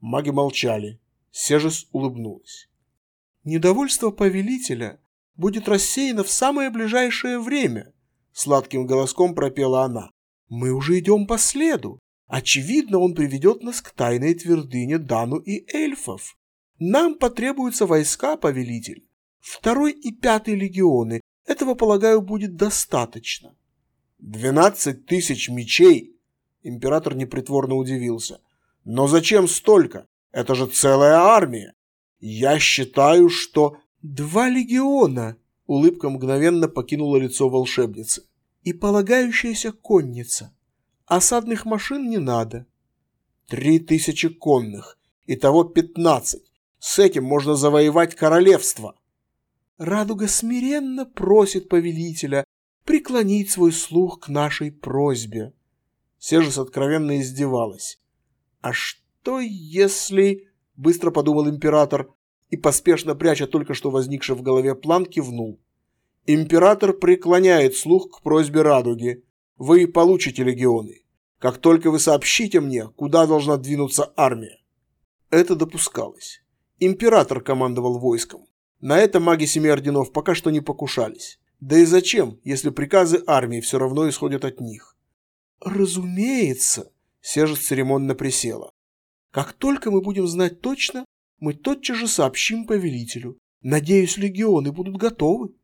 Маги молчали. Сежес улыбнулась. «Недовольство повелителя будет рассеяно в самое ближайшее время», сладким голоском пропела она. «Мы уже идем по следу. Очевидно, он приведет нас к тайной твердыне Дану и эльфов. Нам потребуются войска, повелитель. Второй и пятый легионы. Этого, полагаю, будет достаточно». «Двенадцать тысяч мечей!» Император непритворно удивился. Но зачем столько? Это же целая армия. Я считаю, что... Два легиона! Улыбка мгновенно покинула лицо волшебницы. И полагающаяся конница. Осадных машин не надо. Три тысячи конных. Итого пятнадцать. С этим можно завоевать королевство. Радуга смиренно просит повелителя преклонить свой слух к нашей просьбе. Сежес откровенно издевалась. «А что если...» — быстро подумал император и, поспешно пряча только что возникший в голове план, кивнул. «Император преклоняет слух к просьбе радуги. Вы получите легионы. Как только вы сообщите мне, куда должна двинуться армия». Это допускалось. Император командовал войском. На это маги Семи Орденов пока что не покушались. Да и зачем, если приказы армии все равно исходят от них? «Разумеется», — Сежец церемонно присела. «Как только мы будем знать точно, мы тотчас же сообщим повелителю. Надеюсь, легионы будут готовы».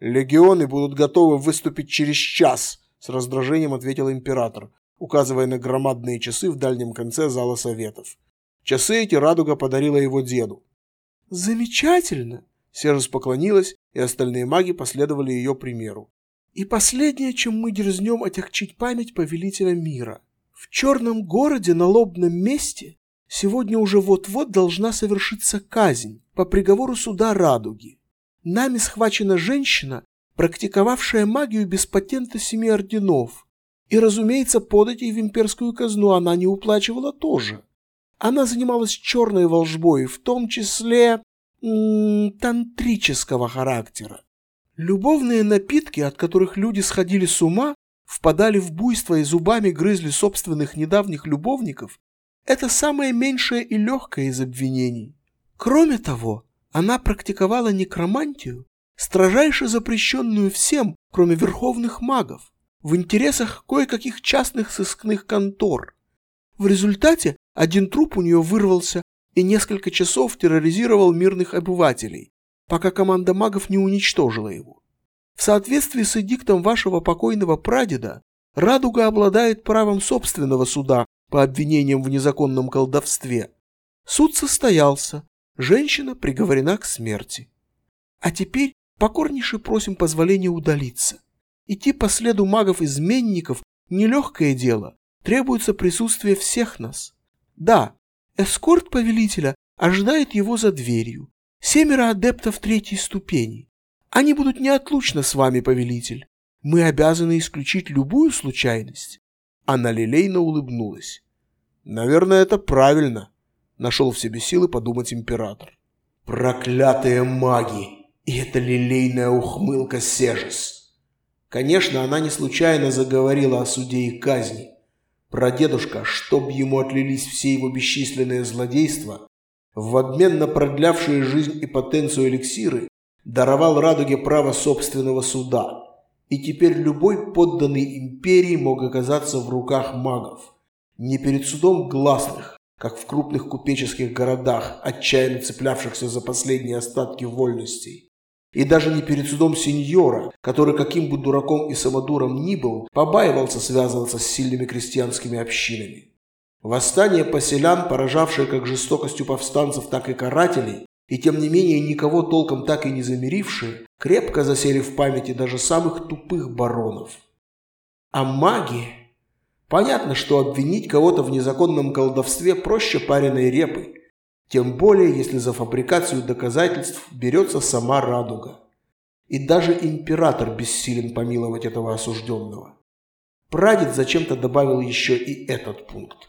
«Легионы будут готовы выступить через час», — с раздражением ответил император, указывая на громадные часы в дальнем конце зала советов. Часы эти Радуга подарила его деду. «Замечательно!» Сержес поклонилась, и остальные маги последовали ее примеру. И последнее, чем мы дерзнем отягчить память повелителя мира. В черном городе на лобном месте сегодня уже вот-вот должна совершиться казнь по приговору суда Радуги. Нами схвачена женщина, практиковавшая магию без патента семи орденов. И, разумеется, подать ей в имперскую казну она не уплачивала тоже. Она занималась черной волжбой, в том числе тантрического характера. Любовные напитки, от которых люди сходили с ума, впадали в буйство и зубами грызли собственных недавних любовников, это самое меньшее и легкое из обвинений. Кроме того, она практиковала некромантию, строжайше запрещенную всем, кроме верховных магов, в интересах кое-каких частных сыскных контор. В результате один труп у нее вырвался и несколько часов терроризировал мирных обывателей, пока команда магов не уничтожила его. В соответствии с эдиктом вашего покойного прадеда, Радуга обладает правом собственного суда по обвинениям в незаконном колдовстве. Суд состоялся, женщина приговорена к смерти. А теперь покорнейше просим позволения удалиться. Идти по следу магов-изменников – нелегкое дело, требуется присутствие всех нас. Да, эскорт повелителя ожидает его за дверью. Семеро адептов третьей ступени. Они будут неотлучно с вами, повелитель. Мы обязаны исключить любую случайность. Она лилейно улыбнулась. Наверное, это правильно. Нашел в себе силы подумать император. Проклятые маги! И эта лилейная ухмылка Сежес. Конечно, она не случайно заговорила о суде и казни. Прадедушка, чтоб ему отлились все его бесчисленные злодейства, в обмен на продлявшие жизнь и потенцию эликсиры, даровал Радуге право собственного суда. И теперь любой подданный империи мог оказаться в руках магов. Не перед судом гласных, как в крупных купеческих городах, отчаянно цеплявшихся за последние остатки вольностей, и даже не перед судом сеньора, который каким бы дураком и самодуром ни был, побаивался связываться с сильными крестьянскими общинами. Восстание поселян, поражавшее как жестокостью повстанцев, так и карателей, и тем не менее никого толком так и не замерившие, крепко засели в памяти даже самых тупых баронов. А маги... Понятно, что обвинить кого-то в незаконном колдовстве проще пареной репы, тем более, если за фабрикацию доказательств берется сама радуга. И даже император бессилен помиловать этого осужденного. Прадед зачем-то добавил еще и этот пункт.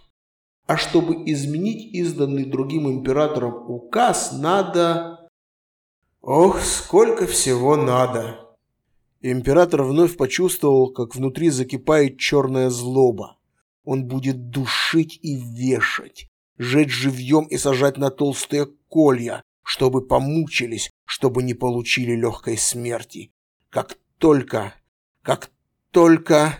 А чтобы изменить изданный другим императором указ, надо... Ох, сколько всего надо! Император вновь почувствовал, как внутри закипает черная злоба. Он будет душить и вешать, жечь живьем и сажать на толстые колья, чтобы помучились, чтобы не получили легкой смерти. Как только, как только...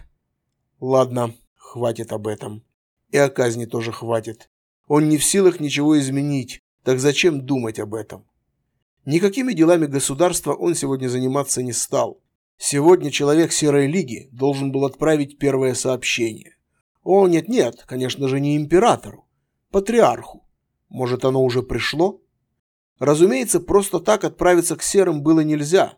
Ладно, хватит об этом. И о казни тоже хватит. Он не в силах ничего изменить, так зачем думать об этом? Никакими делами государства он сегодня заниматься не стал. Сегодня человек Серой Лиги должен был отправить первое сообщение. О, нет-нет, конечно же, не императору патриарху. Может, оно уже пришло? Разумеется, просто так отправиться к серым было нельзя.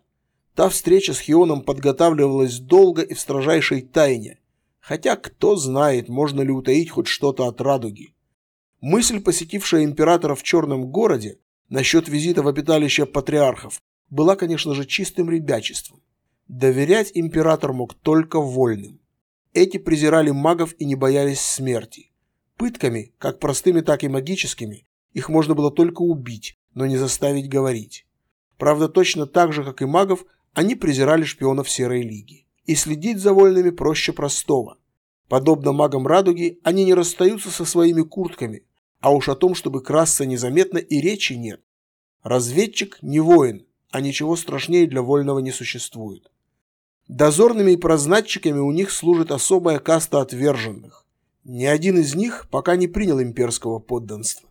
Та встреча с Хионом подготавливалась долго и в строжайшей тайне. Хотя кто знает, можно ли утаить хоть что-то от радуги. Мысль, посетившая императора в Черном городе, насчет визита в обиталище патриархов, была, конечно же, чистым ребячеством. Доверять император мог только вольным. Эти презирали магов и не боялись смерти. Пытками, как простыми, так и магическими, их можно было только убить, но не заставить говорить. Правда, точно так же, как и магов, они презирали шпионов Серой Лиги. И следить за вольными проще простого. Подобно магам Радуги, они не расстаются со своими куртками, а уж о том, чтобы красться незаметно и речи нет. Разведчик не воин, а ничего страшнее для вольного не существует. Дозорными и прознатчиками у них служит особая каста отверженных. Ни один из них пока не принял имперского подданства.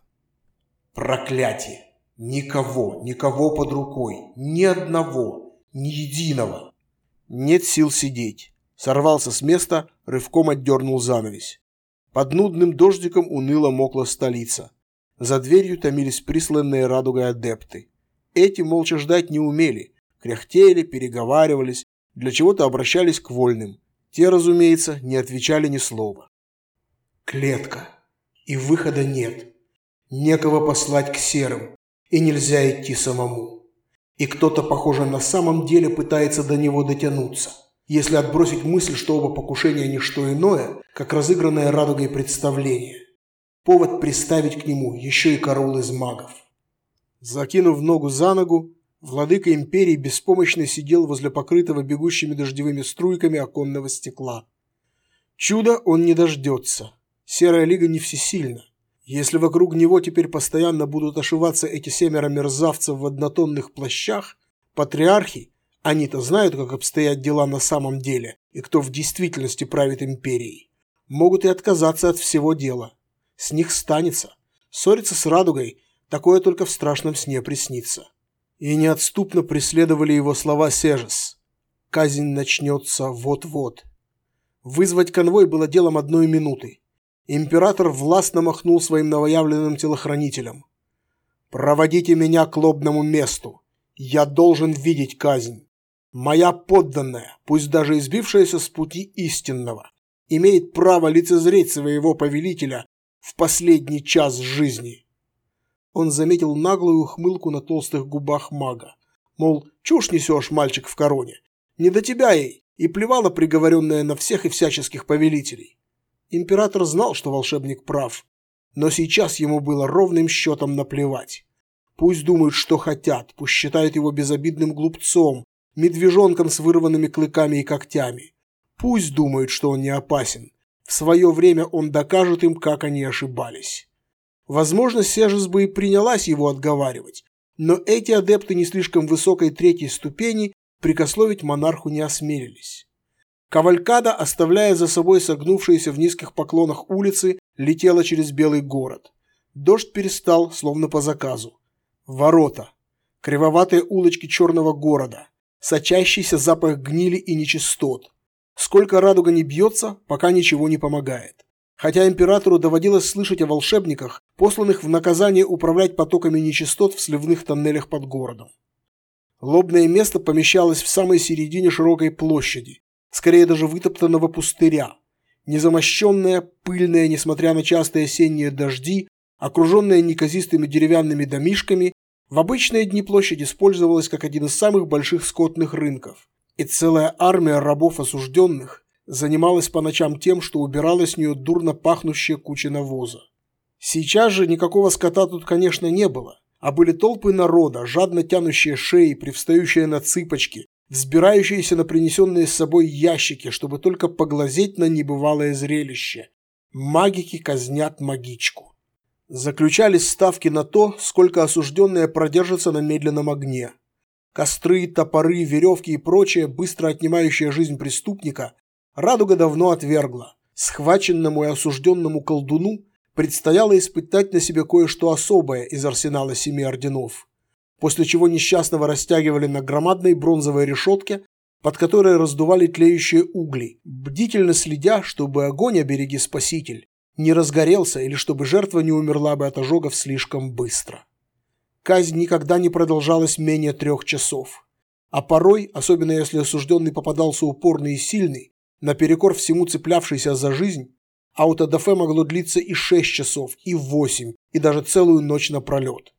Проклятие! Никого, никого под рукой, ни одного, ни единого. Нет сил сидеть. Сорвался с места, рывком отдернул занавесь. Под нудным дождиком уныло мокла столица. За дверью томились присланные радугой адепты. Эти молча ждать не умели, кряхтели, переговаривались, для чего-то обращались к вольным. Те, разумеется, не отвечали ни слова. Клетка. И выхода нет. Некого послать к серым, и нельзя идти самому. И кто-то, похоже, на самом деле пытается до него дотянуться. Если отбросить мысль, что оба покушения не что иное, как разыгранное радугой представление. Повод приставить к нему еще и караул из магов. Закинув ногу за ногу, владыка империи беспомощно сидел возле покрытого бегущими дождевыми струйками оконного стекла. Чудо он не дождется. Серая лига не всесильна. Если вокруг него теперь постоянно будут ошиваться эти семеро мерзавцев в однотонных плащах, патриархи, они-то знают, как обстоят дела на самом деле и кто в действительности правит империей, могут и отказаться от всего дела. С них станется. Ссориться с радугой – Такое только в страшном сне приснится. И неотступно преследовали его слова Сежес. Казнь начнется вот-вот. Вызвать конвой было делом одной минуты. Император властно махнул своим новоявленным телохранителям. «Проводите меня к лобному месту. Я должен видеть казнь. Моя подданная, пусть даже избившаяся с пути истинного, имеет право лицезреть своего повелителя в последний час жизни». Он заметил наглую ухмылку на толстых губах мага. Мол, чушь несешь, мальчик в короне. Не до тебя ей. И плевала приговоренная на всех и всяческих повелителей. Император знал, что волшебник прав. Но сейчас ему было ровным счетом наплевать. Пусть думают, что хотят, пусть считают его безобидным глупцом, медвежонком с вырванными клыками и когтями. Пусть думают, что он не опасен. В свое время он докажет им, как они ошибались. Возможно, Сежес бы и принялась его отговаривать, но эти адепты не слишком высокой третьей ступени прикословить монарху не осмелились. Кавалькада, оставляя за собой согнувшиеся в низких поклонах улицы, летела через белый город. Дождь перестал, словно по заказу. Ворота. Кривоватые улочки черного города. Сочащийся запах гнили и нечистот. Сколько радуга не бьется, пока ничего не помогает хотя императору доводилось слышать о волшебниках, посланных в наказание управлять потоками нечистот в сливных тоннелях под городом. Лобное место помещалось в самой середине широкой площади, скорее даже вытоптанного пустыря, незамощенное, пыльное, несмотря на частые осенние дожди, окруженное неказистыми деревянными домишками, в обычные дни площадь использовалась как один из самых больших скотных рынков, и целая армия рабов осужденных занималась по ночам тем, что убирала с нее дурно пахнущая куча навоза. Сейчас же никакого скота тут, конечно, не было, а были толпы народа, жадно тянущие шеи, привстающие на цыпочки, взбирающиеся на принесенные с собой ящики, чтобы только поглазеть на небывалое зрелище. Магики казнят магичку. Заключались ставки на то, сколько осужденные продержатся на медленном огне. Костры, топоры, веревки и прочее, быстро отнимающее жизнь преступника, Радуга давно отвергла. Схваченному и осужденному колдуну предстояло испытать на себе кое-что особое из арсенала семи орденов, после чего несчастного растягивали на громадной бронзовой решетке, под которой раздували тлеющие угли, бдительно следя, чтобы огонь, обереги спаситель, не разгорелся или чтобы жертва не умерла бы от ожогов слишком быстро. Казнь никогда не продолжалась менее трех часов. А порой, особенно если осужденный попадался упорный и сильный, Наперекор всему цеплявшейся за жизнь, аутодафе могло длиться и 6 часов, и 8, и даже целую ночь напролет.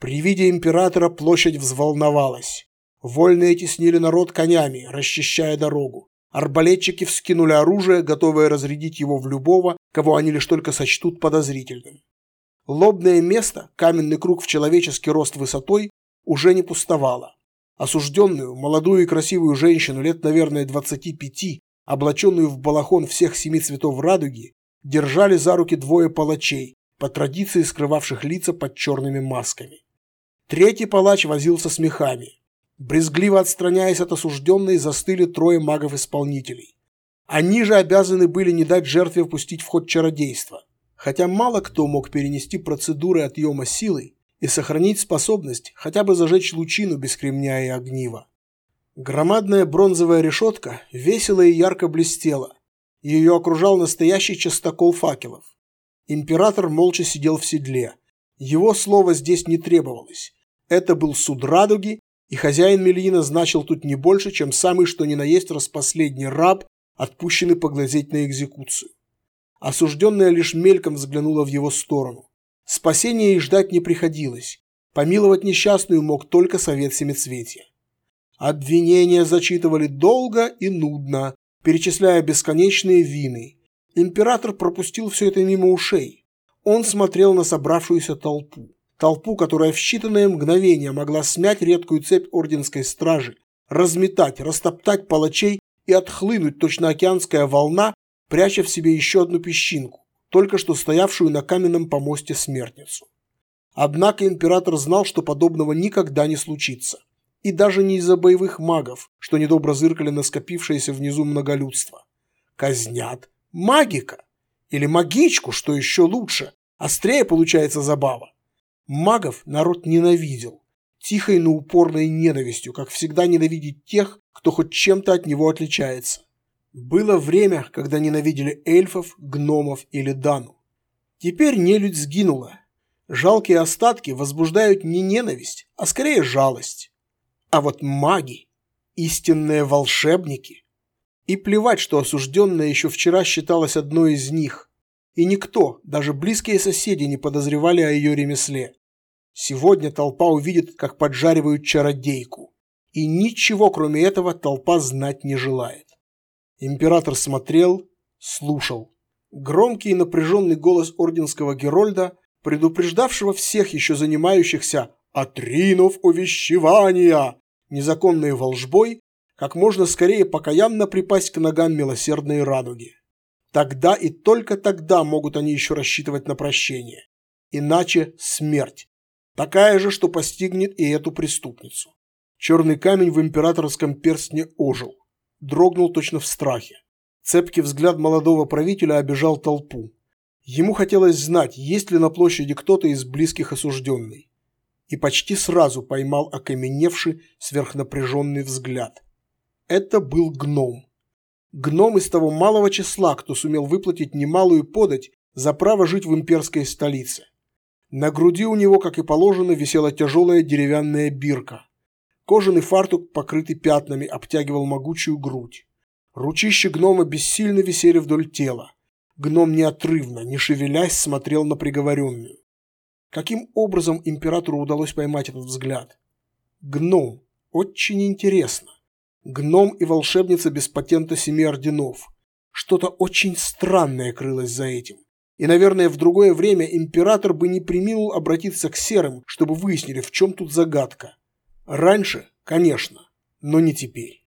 При виде императора площадь взволновалась. Вольные теснили народ конями, расчищая дорогу. Арбалетчики вскинули оружие, готовые разрядить его в любого, кого они лишь только сочтут подозрительным. Лобное место, каменный круг в человеческий рост высотой, уже не пустовало. Осужденную, молодую и красивую женщину лет, наверное, 25, облаченную в балахон всех семи цветов радуги, держали за руки двое палачей, по традиции скрывавших лица под черными масками. Третий палач возился с мехами. Брезгливо отстраняясь от осужденной, застыли трое магов-исполнителей. Они же обязаны были не дать жертве впустить в ход чародейства. Хотя мало кто мог перенести процедуры отъема силы и сохранить способность хотя бы зажечь лучину без кремня и огнива. Громадная бронзовая решетка весело и ярко блестела. Ее окружал настоящий частокол факелов. Император молча сидел в седле. Его слово здесь не требовалось. Это был суд радуги, и хозяин Мельина значил тут не больше, чем самый что ни на есть распоследний раб, отпущенный поглазеть на экзекуцию. Осужденная лишь мельком взглянула в его сторону. Спасения ей ждать не приходилось. Помиловать несчастную мог только совет семицветия. Обвинения зачитывали долго и нудно, перечисляя бесконечные вины. Император пропустил все это мимо ушей. Он смотрел на собравшуюся толпу толпу, которая в считанные мгновения могла смять редкую цепь орденской стражи, разметать, растоптать палачей и отхлынуть точно океанская волна, пряча в себе еще одну песчинку, только что стоявшую на каменном помосте смертницу. Однако император знал, что подобного никогда не случится. И даже не из-за боевых магов, что недобро зыркали на скопившееся внизу многолюдство. Казнят магика. Или магичку, что еще лучше. Острее получается забава. Магов народ ненавидел, тихой, но упорной ненавистью, как всегда ненавидит тех, кто хоть чем-то от него отличается. Было время, когда ненавидели эльфов, гномов или Дану. Теперь нелюдь сгинула. Жалкие остатки возбуждают не ненависть, а скорее жалость. А вот маги, истинные волшебники. И плевать, что осужденная еще вчера считалась одной из них. И никто, даже близкие соседи, не подозревали о ее ремесле. Сегодня толпа увидит, как поджаривают чародейку. И ничего, кроме этого, толпа знать не желает. Император смотрел, слушал. Громкий и напряженный голос орденского Герольда, предупреждавшего всех еще занимающихся «отринув увещевания» незаконной волжбой, как можно скорее покаянно припасть к ногам милосердной радуги. Тогда и только тогда могут они еще рассчитывать на прощение. Иначе смерть, Такая же, что постигнет и эту преступницу. Черный камень в императорском перстне ожил. Дрогнул точно в страхе. Цепкий взгляд молодого правителя обежал толпу. Ему хотелось знать, есть ли на площади кто-то из близких осужденный. И почти сразу поймал окаменевший сверхнапряженный взгляд. Это был гном. Гном из того малого числа, кто сумел выплатить немалую подать за право жить в имперской столице. На груди у него, как и положено, висела тяжелая деревянная бирка. Кожаный фартук, покрытый пятнами, обтягивал могучую грудь. Ручища гнома бессильно висели вдоль тела. Гном неотрывно, не шевелясь, смотрел на приговоренную. Каким образом императору удалось поймать этот взгляд? Гном. Очень интересно. Гном и волшебница без патента семи орденов. Что-то очень странное крылось за этим. И, наверное, в другое время император бы не приминул обратиться к серым, чтобы выяснили, в чем тут загадка. Раньше, конечно, но не теперь.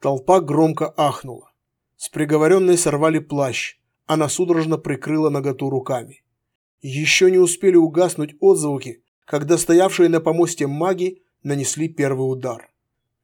Толпа громко ахнула. С приговоренной сорвали плащ, она судорожно прикрыла наготу руками. Еще не успели угаснуть отзвуки, когда стоявшие на помосте маги нанесли первый удар.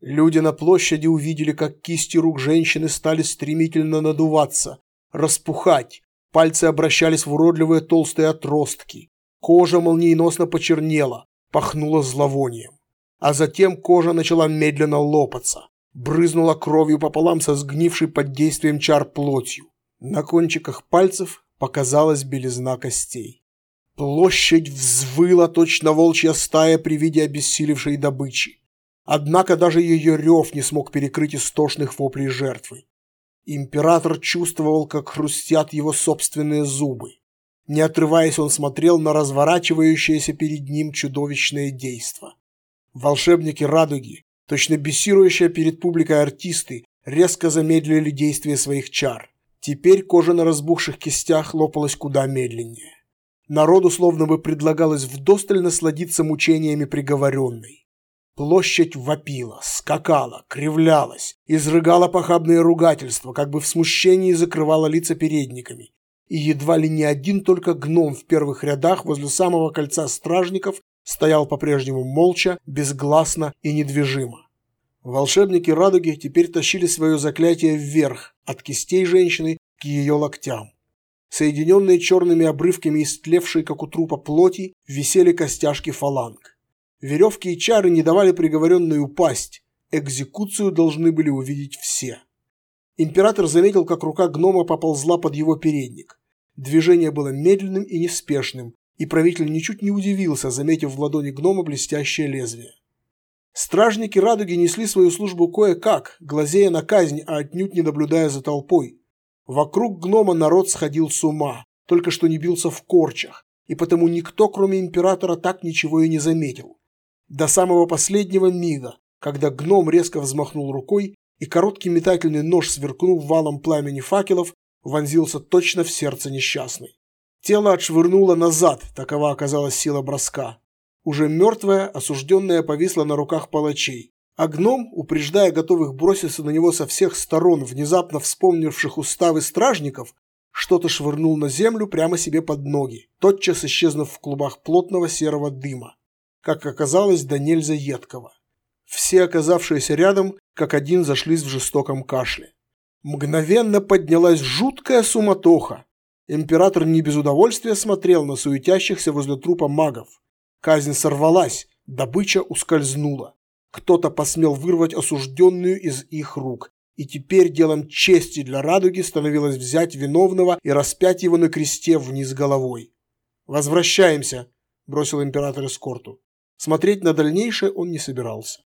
Люди на площади увидели, как кисти рук женщины стали стремительно надуваться, распухать, Пальцы обращались в уродливые толстые отростки. Кожа молниеносно почернела, пахнула зловонием. А затем кожа начала медленно лопаться, брызнула кровью пополам со сгнившей под действием чар плотью. На кончиках пальцев показалась белизна костей. Площадь взвыла точно волчья стая при виде обессилевшей добычи. Однако даже ее рев не смог перекрыть истошных воплей жертвы. Император чувствовал, как хрустят его собственные зубы. Не отрываясь, он смотрел на разворачивающееся перед ним чудовищное действо. Волшебники радуги, Точно бессирующие перед публикой артисты резко замедлили действие своих чар. Теперь кожа на разбухших кистях лопалась куда медленнее. Народу словно бы предлагалось вдосталь насладиться мучениями приговоренной. Площадь вопила, скакала, кривлялась, изрыгала похабные ругательства, как бы в смущении закрывала лица передниками. И едва ли не один только гном в первых рядах возле самого кольца стражников стоял по-прежнему молча, безгласно и недвижимо. Волшебники радуги теперь тащили свое заклятие вверх, от кистей женщины к ее локтям. Соединенные черными обрывками истлевшей, как у трупа, плоти, висели костяшки фаланг. Веревки и чары не давали приговоренной упасть. Экзекуцию должны были увидеть все. Император заметил, как рука гнома поползла под его передник. Движение было медленным и неспешным, и правитель ничуть не удивился, заметив в ладони гнома блестящее лезвие. Стражники радуги несли свою службу кое-как, глазея на казнь, а отнюдь не наблюдая за толпой. Вокруг гнома народ сходил с ума, только что не бился в корчах, и потому никто, кроме императора, так ничего и не заметил. До самого последнего мига, когда гном резко взмахнул рукой, и короткий метательный нож, сверкнув валом пламени факелов, вонзился точно в сердце несчастной. Тело отшвырнуло назад, такова оказалась сила броска. Уже мертвая, осужденная повисла на руках палачей, а гном, упреждая готовых броситься на него со всех сторон, внезапно вспомнивших уставы стражников, что-то швырнул на землю прямо себе под ноги, тотчас исчезнув в клубах плотного серого дыма, как оказалось, до нельзя едкого. Все оказавшиеся рядом, как один, зашлись в жестоком кашле. Мгновенно поднялась жуткая суматоха. Император не без удовольствия смотрел на суетящихся возле трупа магов. Казнь сорвалась, добыча ускользнула. Кто-то посмел вырвать осужденную из их рук, и теперь делом чести для радуги становилось взять виновного и распять его на кресте вниз головой. «Возвращаемся», – бросил император эскорту. Смотреть на дальнейшее он не собирался.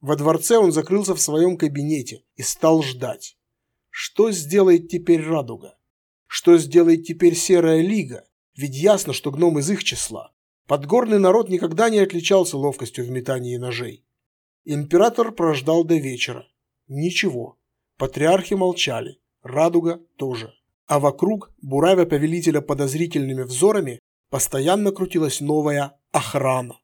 Во дворце он закрылся в своем кабинете и стал ждать. Что сделает теперь радуга? Что сделает теперь Серая Лига? Ведь ясно, что гном из их числа. Подгорный народ никогда не отличался ловкостью в метании ножей. Император прождал до вечера. Ничего. Патриархи молчали. Радуга тоже. А вокруг, буравя повелителя подозрительными взорами, постоянно крутилась новая охрана.